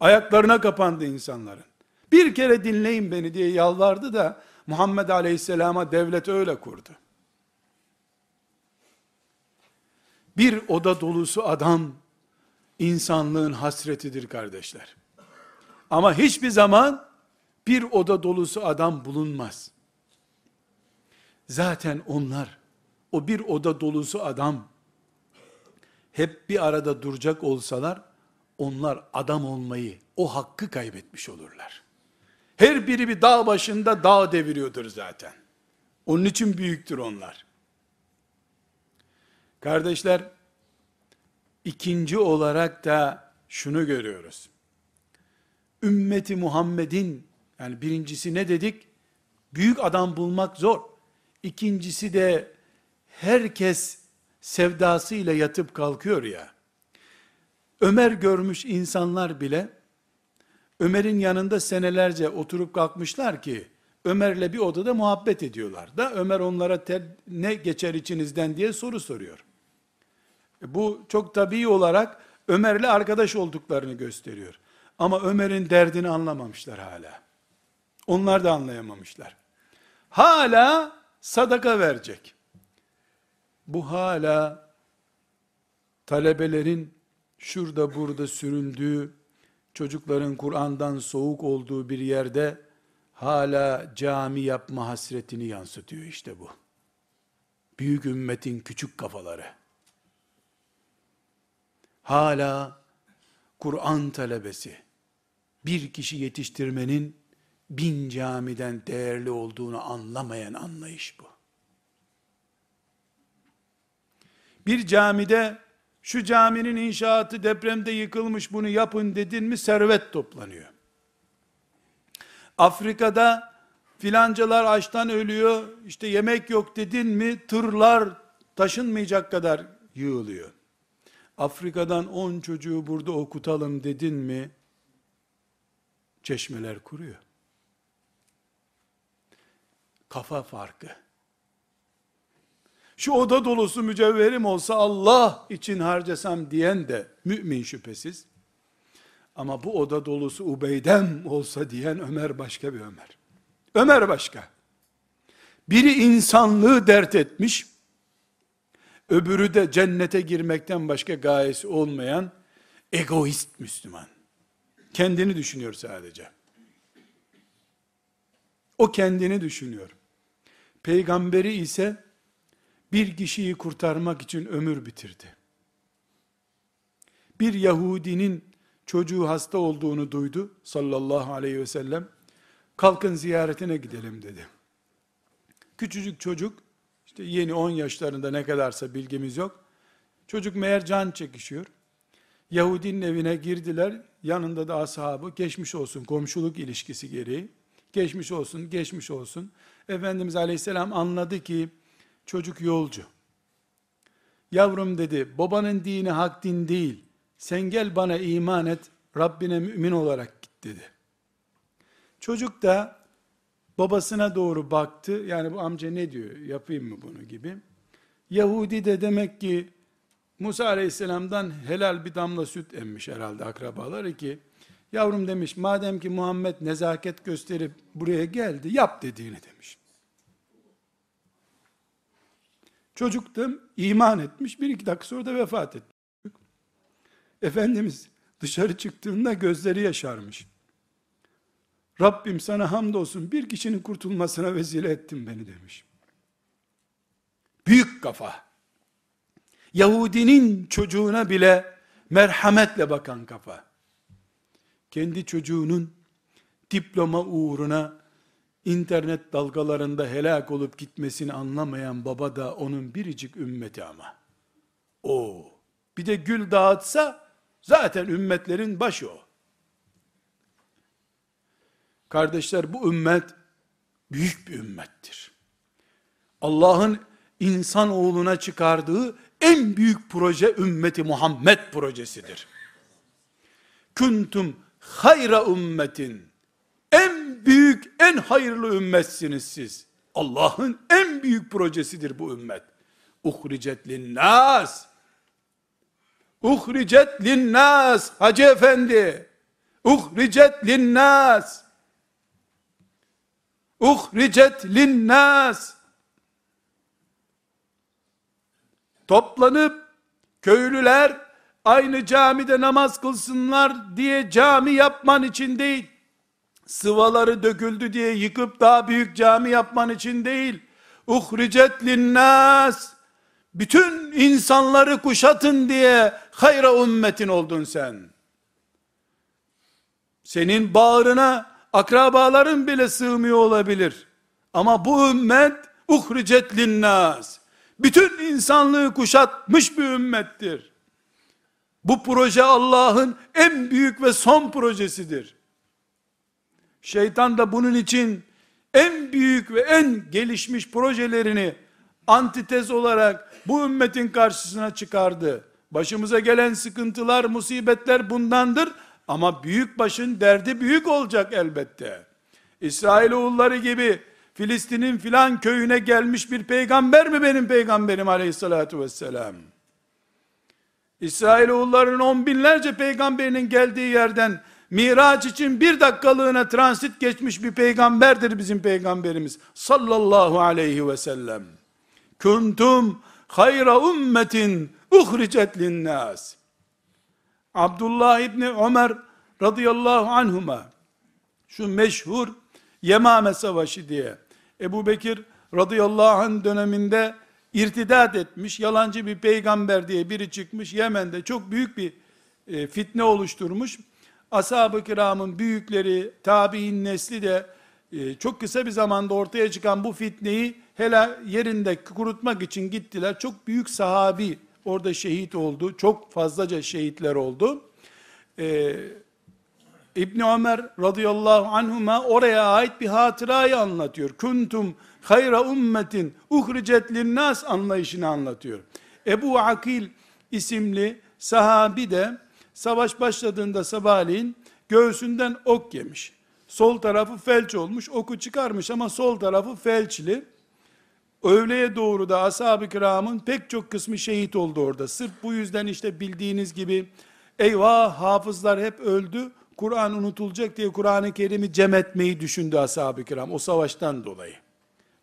Ayaklarına kapandı insanların. Bir kere dinleyin beni diye yalvardı da Muhammed Aleyhisselam'a devlet öyle kurdu. Bir oda dolusu adam insanlığın hasretidir kardeşler. Ama hiçbir zaman bir oda dolusu adam bulunmaz. Zaten onlar, o bir oda dolusu adam, hep bir arada duracak olsalar, onlar adam olmayı, o hakkı kaybetmiş olurlar. Her biri bir dağ başında dağ deviriyordur zaten. Onun için büyüktür onlar. Ümmeti Muhammed'in yani birincisi ne dedik? Büyük adam bulmak zor. İkincisi de herkes sevdasıyla yatıp kalkıyor ya. Ömer görmüş insanlar bile Ömer'in yanında senelerce oturup kalkmışlar ki Ömer'le bir odada muhabbet ediyorlar da Ömer onlara ne geçer içinizden diye soru soruyor. E bu çok tabii olarak Ömer'le arkadaş olduklarını gösteriyor. Ama Ömer'in derdini anlamamışlar hala. Onlar da anlayamamışlar. Hala sadaka verecek. Bu hala talebelerin şurada burada süründüğü, çocukların Kur'an'dan soğuk olduğu bir yerde hala cami yapma hasretini yansıtıyor işte bu. Büyük ümmetin küçük kafaları. Hala Kur'an talebesi bir kişi yetiştirmenin bin camiden değerli olduğunu anlamayan anlayış bu. Bir camide şu caminin inşaatı depremde yıkılmış bunu yapın dedin mi servet toplanıyor. Afrika'da filancalar açtan ölüyor, işte yemek yok dedin mi tırlar taşınmayacak kadar yığılıyor. Afrika'dan on çocuğu burada okutalım dedin mi çeşmeler kuruyor. Kafa farkı. Şu oda dolusu mücevherim olsa Allah için harcasam diyen de mümin şüphesiz. Ama bu oda dolusu Ubeydem olsa diyen Ömer başka bir Ömer. Ömer başka. Biri insanlığı dert etmiş, öbürü de cennete girmekten başka gayesi olmayan egoist Müslüman. Kendini düşünüyor sadece. O kendini düşünüyor. Peygamberi ise bir kişiyi kurtarmak için ömür bitirdi. Bir Yahudinin çocuğu hasta olduğunu duydu sallallahu aleyhi ve sellem. Kalkın ziyaretine gidelim dedi. Küçücük çocuk, işte yeni 10 yaşlarında ne kadarsa bilgimiz yok. Çocuk meğer can çekişiyor. Yahudinin evine girdiler. Yanında da ashabı geçmiş olsun komşuluk ilişkisi gereği. Geçmiş olsun, geçmiş olsun. Efendimiz Aleyhisselam anladı ki çocuk yolcu. Yavrum dedi, babanın dini hak din değil. Sen gel bana iman et, Rabbine mümin olarak git dedi. Çocuk da babasına doğru baktı. Yani bu amca ne diyor? Yapayım mı bunu gibi. Yahudi de demek ki Musa Aleyhisselam'dan helal bir damla süt emmiş herhalde akrabaları ki yavrum demiş madem ki Muhammed nezaket gösterip buraya geldi yap dediğini demiş. Çocuk da iman etmiş bir iki dakika sonra da vefat etmiş. Efendimiz dışarı çıktığında gözleri yaşarmış. Rabbim sana hamdolsun bir kişinin kurtulmasına vesile ettin beni demiş. Büyük kafa. Yahudinin çocuğuna bile merhametle bakan kafa. Kendi çocuğunun diploma uğruna internet dalgalarında helak olup gitmesini anlamayan baba da onun biricik ümmeti ama. O bir de gül dağıtsa zaten ümmetlerin başı o. Kardeşler bu ümmet büyük bir ümmettir. Allah'ın insan oğluna çıkardığı en büyük proje ümmeti Muhammed projesidir. Kuntum hayra ümmetin en büyük, en hayırlı ümmetsiniz siz. Allah'ın en büyük projesidir bu ümmet. Uhricet linnas. Uhricet linnas. Hacı efendi. Uhricet linnas. Uhricet linnas. Toplanıp köylüler aynı camide namaz kılsınlar diye cami yapman için değil sıvaları döküldü diye yıkıp daha büyük cami yapman için değil, uhricet linnas, bütün insanları kuşatın diye hayra ümmetin oldun sen. Senin bağrına akrabaların bile sığmıyor olabilir. Ama bu ümmet uhricet linnas. Bütün insanlığı kuşatmış bir ümmettir. Bu proje Allah'ın en büyük ve son projesidir. Şeytan da bunun için en büyük ve en gelişmiş projelerini antitez olarak bu ümmetin karşısına çıkardı. Başımıza gelen sıkıntılar, musibetler bundandır. Ama büyük başın derdi büyük olacak elbette. İsrailoğulları gibi Filistin'in filan köyüne gelmiş bir peygamber mi benim peygamberim aleyhissalatu vesselam? İsrailoğullarının on binlerce peygamberinin geldiği yerden Miraç için bir dakikalığına transit geçmiş bir peygamberdir bizim peygamberimiz. Sallallahu aleyhi ve sellem. Kuntum hayra ümmetin uhricet linnas. Abdullah İbni Ömer radıyallahu anhuma şu meşhur Yemame Savaşı diye Ebu Bekir radıyallahu anh döneminde irtidat etmiş, yalancı bir peygamber diye biri çıkmış, Yemen'de çok büyük bir e, fitne oluşturmuş. Ashab-ı kiramın büyükleri, tabi'in nesli de e, çok kısa bir zamanda ortaya çıkan bu fitneyi hele yerinde kurutmak için gittiler. Çok büyük sahabi orada şehit oldu. Çok fazlaca şehitler oldu. Ee, İbni Ömer radıyallahu anhuma oraya ait bir hatırayı anlatıyor. Kuntum hayra ummetin uhricet linnas anlayışını anlatıyor. Ebu Akil isimli sahabi de savaş başladığında sabahleyin göğsünden ok yemiş. Sol tarafı felç olmuş, oku çıkarmış ama sol tarafı felçli. Öğleye doğru da ashab-ı kiramın pek çok kısmı şehit oldu orada. Sırf bu yüzden işte bildiğiniz gibi eyvah hafızlar hep öldü. Kur'an unutulacak diye Kur'an-ı Kerim'i cem etmeyi düşündü ashab-ı kiram o savaştan dolayı.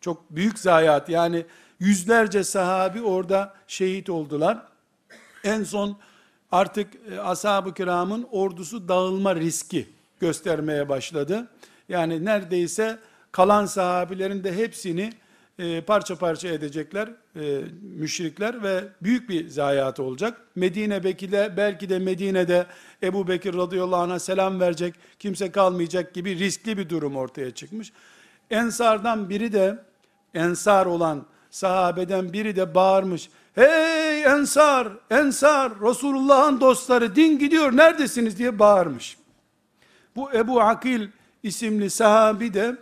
Çok büyük zayiat yani yüzlerce sahabi orada şehit oldular. En son artık e, ashab-ı kiramın ordusu dağılma riski göstermeye başladı. Yani neredeyse kalan sahabilerin de hepsini e, parça parça edecekler e, müşrikler ve büyük bir zayiat olacak. Medine belki de, belki de Medine'de Ebu Bekir radıyallahu anh'a selam verecek kimse kalmayacak gibi riskli bir durum ortaya çıkmış. Ensardan biri de ensar olan sahabeden biri de bağırmış. Hey ensar, ensar, Resulullah'ın dostları din gidiyor neredesiniz diye bağırmış. Bu Ebu Akil isimli sahabi de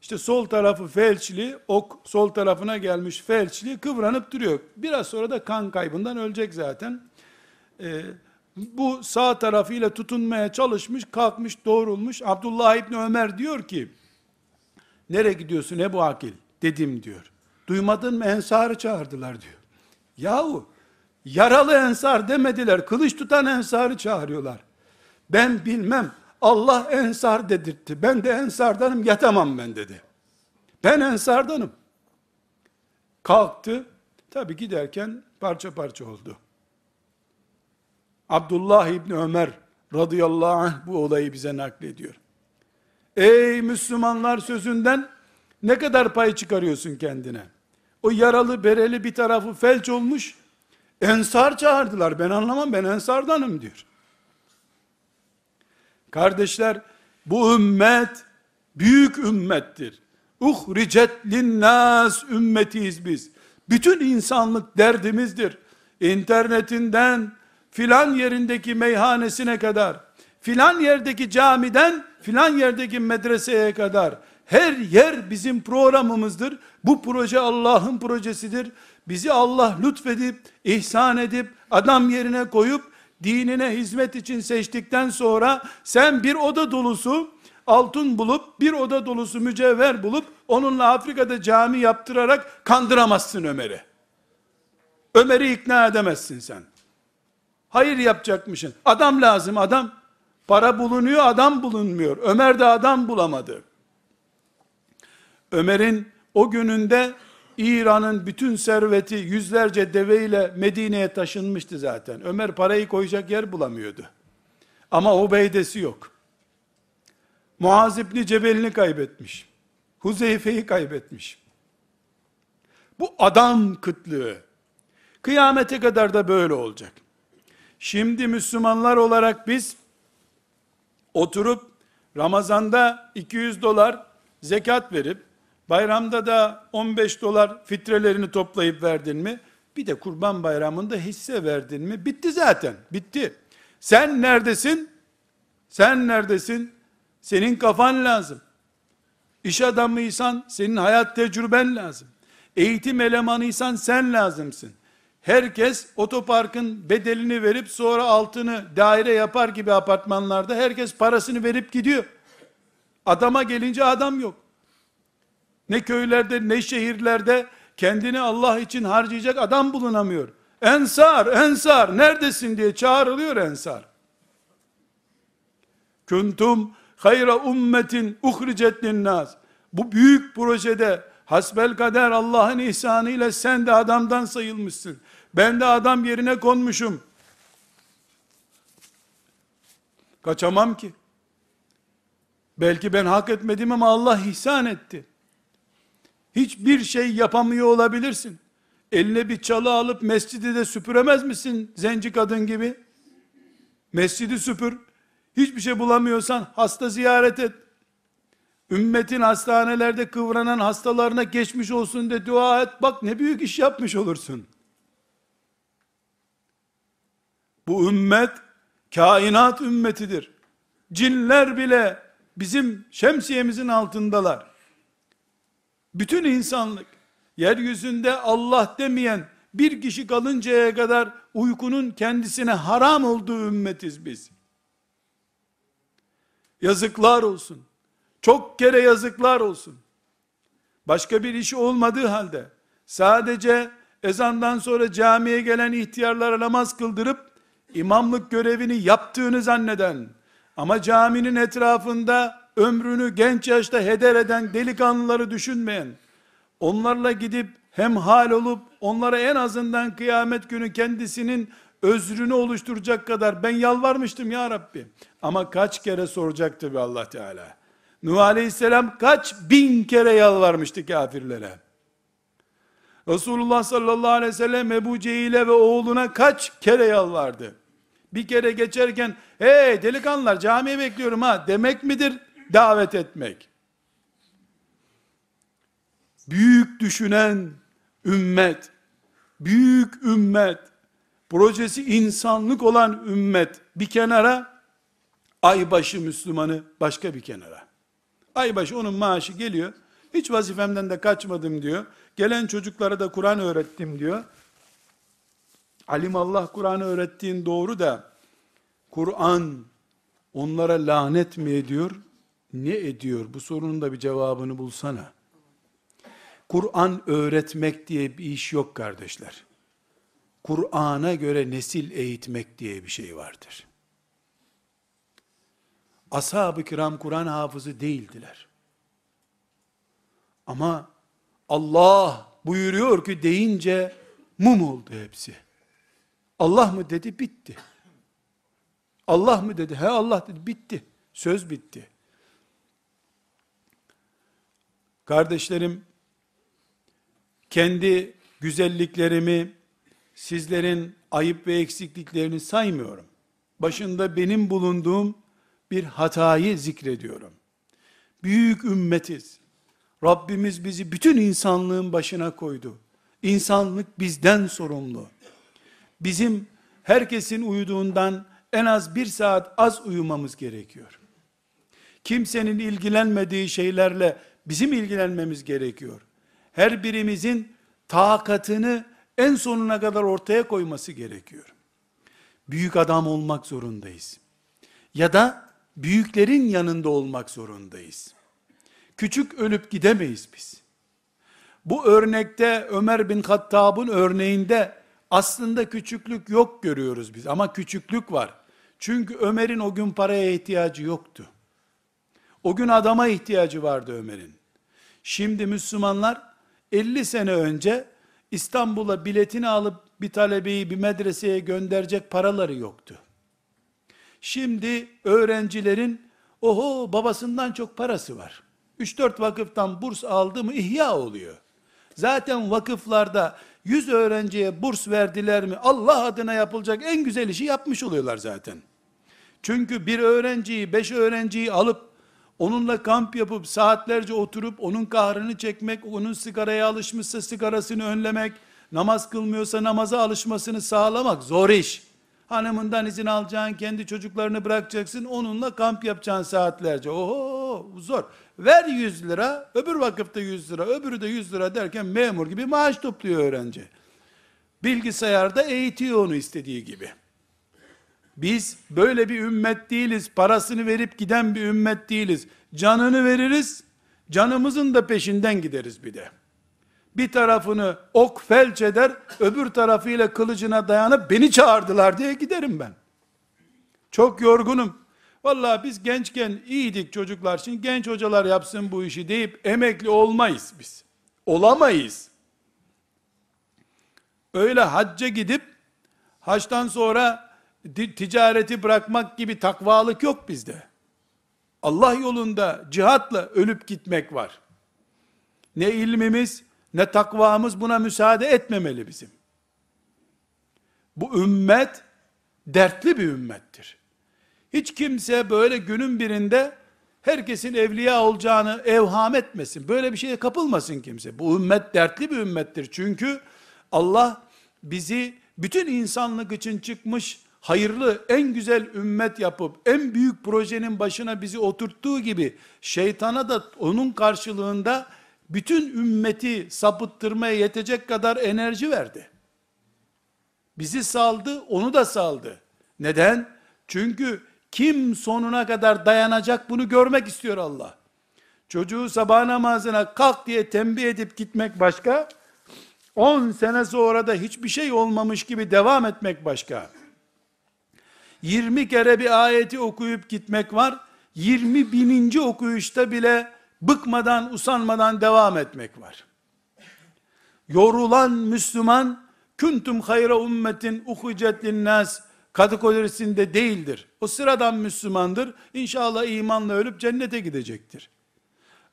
işte sol tarafı felçli, ok sol tarafına gelmiş felçli kıvranıp duruyor. Biraz sonra da kan kaybından ölecek zaten. Ee, bu sağ tarafıyla tutunmaya çalışmış, kalkmış, doğrulmuş. Abdullah İbni Ömer diyor ki, nereye gidiyorsun Ebu Akil? Dedim diyor. Duymadın mı ensarı çağırdılar diyor. Yahu yaralı ensar demediler, kılıç tutan ensarı çağırıyorlar. Ben bilmem, Allah ensar dedirtti. Ben de ensardanım yatamam ben dedi. Ben ensardanım. Kalktı. Tabi giderken parça parça oldu. Abdullah İbni Ömer radıyallahu anh bu olayı bize naklediyor. Ey Müslümanlar sözünden ne kadar pay çıkarıyorsun kendine? O yaralı bereli bir tarafı felç olmuş. Ensar çağırdılar. Ben anlamam ben ensardanım diyor. Kardeşler bu ümmet büyük ümmettir. Uhricet linnas ümmetiyiz biz. Bütün insanlık derdimizdir. İnternetinden filan yerindeki meyhanesine kadar, filan yerdeki camiden filan yerdeki medreseye kadar her yer bizim programımızdır. Bu proje Allah'ın projesidir. Bizi Allah lütfedip, ihsan edip, adam yerine koyup dinine hizmet için seçtikten sonra sen bir oda dolusu altın bulup bir oda dolusu mücevher bulup onunla Afrika'da cami yaptırarak kandıramazsın Ömer'i. Ömer'i ikna edemezsin sen. Hayır yapacakmışsın. Adam lazım adam. Para bulunuyor adam bulunmuyor. Ömer de adam bulamadı. Ömer'in o gününde İran'ın bütün serveti yüzlerce deveyle Medine'ye taşınmıştı zaten. Ömer parayı koyacak yer bulamıyordu. Ama Ubeyde'si yok. Muaz İbni Cebel'ini kaybetmiş. Huzeyfe'yi kaybetmiş. Bu adam kıtlığı. Kıyamete kadar da böyle olacak. Şimdi Müslümanlar olarak biz oturup Ramazan'da 200 dolar zekat verip Bayramda da 15 dolar fitrelerini toplayıp verdin mi? Bir de kurban bayramında hisse verdin mi? Bitti zaten. Bitti. Sen neredesin? Sen neredesin? Senin kafan lazım. İş adamıysan senin hayat tecrüben lazım. Eğitim elemanıysan sen lazımsın. Herkes otoparkın bedelini verip sonra altını daire yapar gibi apartmanlarda herkes parasını verip gidiyor. Adama gelince adam yok. Ne köylerde ne şehirlerde kendini Allah için harcayacak adam bulunamıyor. Ensar, ensar neredesin diye çağrılıyor ensar. Kuntum hayra ummetin uhricet linnas. Bu büyük projede hasbel kader Allah'ın ihsanıyla sen de adamdan sayılmışsın. Ben de adam yerine konmuşum. Kaçamam ki. Belki ben hak etmedim ama Allah ihsan etti. Hiçbir şey yapamıyor olabilirsin. Eline bir çalı alıp mescidi de süpüremez misin zenci kadın gibi? Mescidi süpür. Hiçbir şey bulamıyorsan hasta ziyaret et. Ümmetin hastanelerde kıvranan hastalarına geçmiş olsun de dua et. Bak ne büyük iş yapmış olursun. Bu ümmet kainat ümmetidir. Cinler bile bizim şemsiyemizin altındalar. Bütün insanlık yeryüzünde Allah demeyen bir kişi kalıncaya kadar uykunun kendisine haram olduğu ümmetiz biz. Yazıklar olsun. Çok kere yazıklar olsun. Başka bir işi olmadığı halde sadece ezandan sonra camiye gelen ihtiyarlara namaz kıldırıp imamlık görevini yaptığını zanneden ama caminin etrafında ömrünü genç yaşta heder eden delikanlıları düşünmeyen, onlarla gidip hem hal olup onlara en azından kıyamet günü kendisinin özrünü oluşturacak kadar ben yalvarmıştım ya Rabbi. Ama kaç kere soracaktı bir Allah Teala. Nuh Aleyhisselam kaç bin kere yalvarmıştı kafirlere. Resulullah sallallahu aleyhi ve sellem Ebu Cehil'e ve oğluna kaç kere yalvardı. Bir kere geçerken hey delikanlılar camiye bekliyorum ha demek midir davet etmek? Büyük düşünen ümmet, büyük ümmet, projesi insanlık olan ümmet bir kenara, aybaşı Müslümanı başka bir kenara. Aybaşı onun maaşı geliyor, hiç vazifemden de kaçmadım diyor. Gelen çocuklara da Kur'an öğrettim diyor. Alim Allah Kur'an'ı öğrettiğin doğru da Kur'an onlara lanet mi ediyor? Ne ediyor? Bu sorunun da bir cevabını bulsana. Kur'an öğretmek diye bir iş yok kardeşler. Kur'an'a göre nesil eğitmek diye bir şey vardır. Ashab-ı kiram Kur'an hafızı değildiler. Ama Allah buyuruyor ki deyince mum oldu hepsi. Allah mı dedi bitti. Allah mı dedi? He Allah dedi. Bitti. Söz bitti. Kardeşlerim, kendi güzelliklerimi, sizlerin ayıp ve eksikliklerini saymıyorum. Başında benim bulunduğum bir hatayı zikrediyorum. Büyük ümmetiz. Rabbimiz bizi bütün insanlığın başına koydu. İnsanlık bizden sorumlu. Bizim herkesin uyuduğundan en az bir saat az uyumamız gerekiyor. Kimsenin ilgilenmediği şeylerle bizim ilgilenmemiz gerekiyor. Her birimizin takatını en sonuna kadar ortaya koyması gerekiyor. Büyük adam olmak zorundayız. Ya da büyüklerin yanında olmak zorundayız. Küçük ölüp gidemeyiz biz. Bu örnekte Ömer bin Hattab'ın örneğinde aslında küçüklük yok görüyoruz biz ama küçüklük var. Çünkü Ömer'in o gün paraya ihtiyacı yoktu. O gün adama ihtiyacı vardı Ömer'in. Şimdi Müslümanlar 50 sene önce İstanbul'a biletini alıp bir talebeyi bir medreseye gönderecek paraları yoktu. Şimdi öğrencilerin oho babasından çok parası var. 3-4 vakıftan burs aldı mı ihya oluyor. Zaten vakıflarda 100 öğrenciye burs verdiler mi Allah adına yapılacak en güzel işi yapmış oluyorlar zaten. Çünkü bir öğrenciyi, beş öğrenciyi alıp onunla kamp yapıp saatlerce oturup onun kahrını çekmek, onun sigaraya alışmışsa sigarasını önlemek, namaz kılmıyorsa namaza alışmasını sağlamak zor iş. Hanımından izin alacaksın, kendi çocuklarını bırakacaksın, onunla kamp yapacaksın saatlerce. Oho zor. Ver 100 lira, öbür vakıfta 100 lira, öbürü de 100 lira derken memur gibi maaş topluyor öğrenci. Bilgisayarda eğitiyor onu istediği gibi. Biz böyle bir ümmet değiliz. Parasını verip giden bir ümmet değiliz. Canını veririz, canımızın da peşinden gideriz bir de. Bir tarafını ok felç eder, öbür tarafıyla kılıcına dayanıp beni çağırdılar diye giderim ben. Çok yorgunum. Vallahi biz gençken iyiydik çocuklar. Şimdi genç hocalar yapsın bu işi deyip emekli olmayız biz. Olamayız. Öyle hacca gidip haçtan sonra ticareti bırakmak gibi takvalık yok bizde. Allah yolunda cihatla ölüp gitmek var. Ne ilmimiz ne takvamız buna müsaade etmemeli bizim. Bu ümmet dertli bir ümmettir. Hiç kimse böyle günün birinde herkesin evliya olacağını evham etmesin. Böyle bir şeye kapılmasın kimse. Bu ümmet dertli bir ümmettir. Çünkü Allah bizi bütün insanlık için çıkmış hayırlı, en güzel ümmet yapıp en büyük projenin başına bizi oturttuğu gibi şeytana da onun karşılığında bütün ümmeti sapıttırmaya yetecek kadar enerji verdi. Bizi saldı, onu da saldı. Neden? Çünkü kim sonuna kadar dayanacak bunu görmek istiyor Allah. Çocuğu sabah namazına kalk diye tembih edip gitmek başka, 10 sene sonra da hiçbir şey olmamış gibi devam etmek başka. 20 kere bir ayeti okuyup gitmek var, 20 bininci okuyuşta bile bıkmadan, usanmadan devam etmek var. Yorulan Müslüman, küntüm hayra ümmetin uhicet linnas kategorisinde değildir. O sıradan Müslümandır. İnşallah imanla ölüp cennete gidecektir.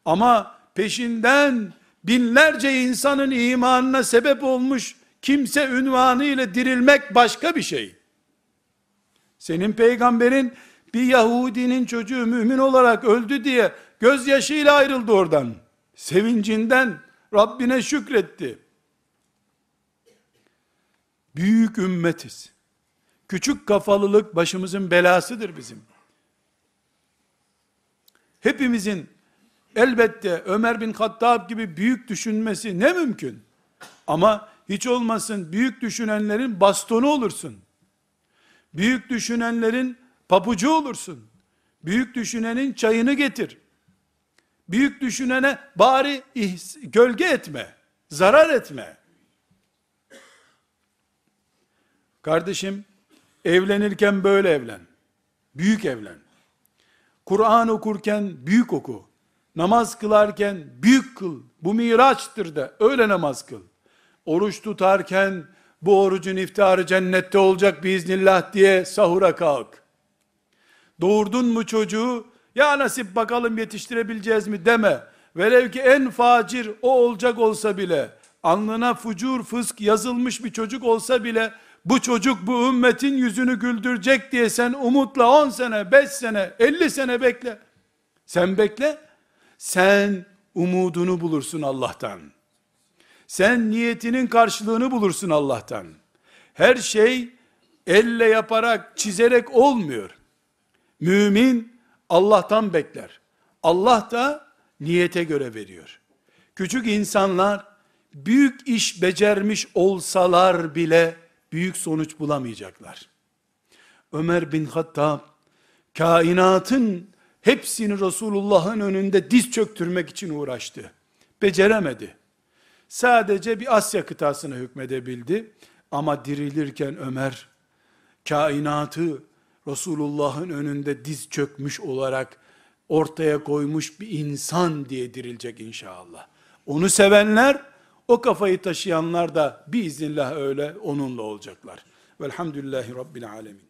Ama peşinden binlerce insanın imanına sebep olmuş kimse ünvanı ile dirilmek başka bir şey. Senin peygamberin bir Yahudinin çocuğu mümin olarak öldü diye gözyaşıyla ayrıldı oradan. Sevincinden Rabbine şükretti. Büyük ümmetiz. Küçük kafalılık başımızın belasıdır bizim. Hepimizin elbette Ömer bin Hattab gibi büyük düşünmesi ne mümkün? Ama hiç olmasın büyük düşünenlerin bastonu olursun. Büyük düşünenlerin papucu olursun. Büyük düşünenin çayını getir. Büyük düşünene bari gölge etme, zarar etme. Kardeşim, evlenirken böyle evlen. Büyük evlen. Kur'an okurken büyük oku. Namaz kılarken büyük kıl. Bu miraçtır da öyle namaz kıl. Oruç tutarken bu orucun iftarı cennette olacak biiznillah diye sahura kalk. Doğurdun mu çocuğu ya nasip bakalım yetiştirebileceğiz mi deme. Velev ki en facir o olacak olsa bile, alnına fucur fısk yazılmış bir çocuk olsa bile, bu çocuk bu ümmetin yüzünü güldürecek diye sen umutla 10 sene, 5 sene, 50 sene bekle. Sen bekle, sen umudunu bulursun Allah'tan. Sen niyetinin karşılığını bulursun Allah'tan. Her şey elle yaparak, çizerek olmuyor. Mümin Allah'tan bekler. Allah da niyete göre veriyor. Küçük insanlar büyük iş becermiş olsalar bile büyük sonuç bulamayacaklar. Ömer bin Hattab kainatın hepsini Resulullah'ın önünde diz çöktürmek için uğraştı. Beceremedi. Sadece bir Asya kıtasına hükmedebildi. Ama dirilirken Ömer kainatı Resulullah'ın önünde diz çökmüş olarak ortaya koymuş bir insan diye dirilecek inşallah. Onu sevenler, o kafayı taşıyanlar da biiznillah öyle onunla olacaklar. Velhamdülillahi Rabbil Alemin.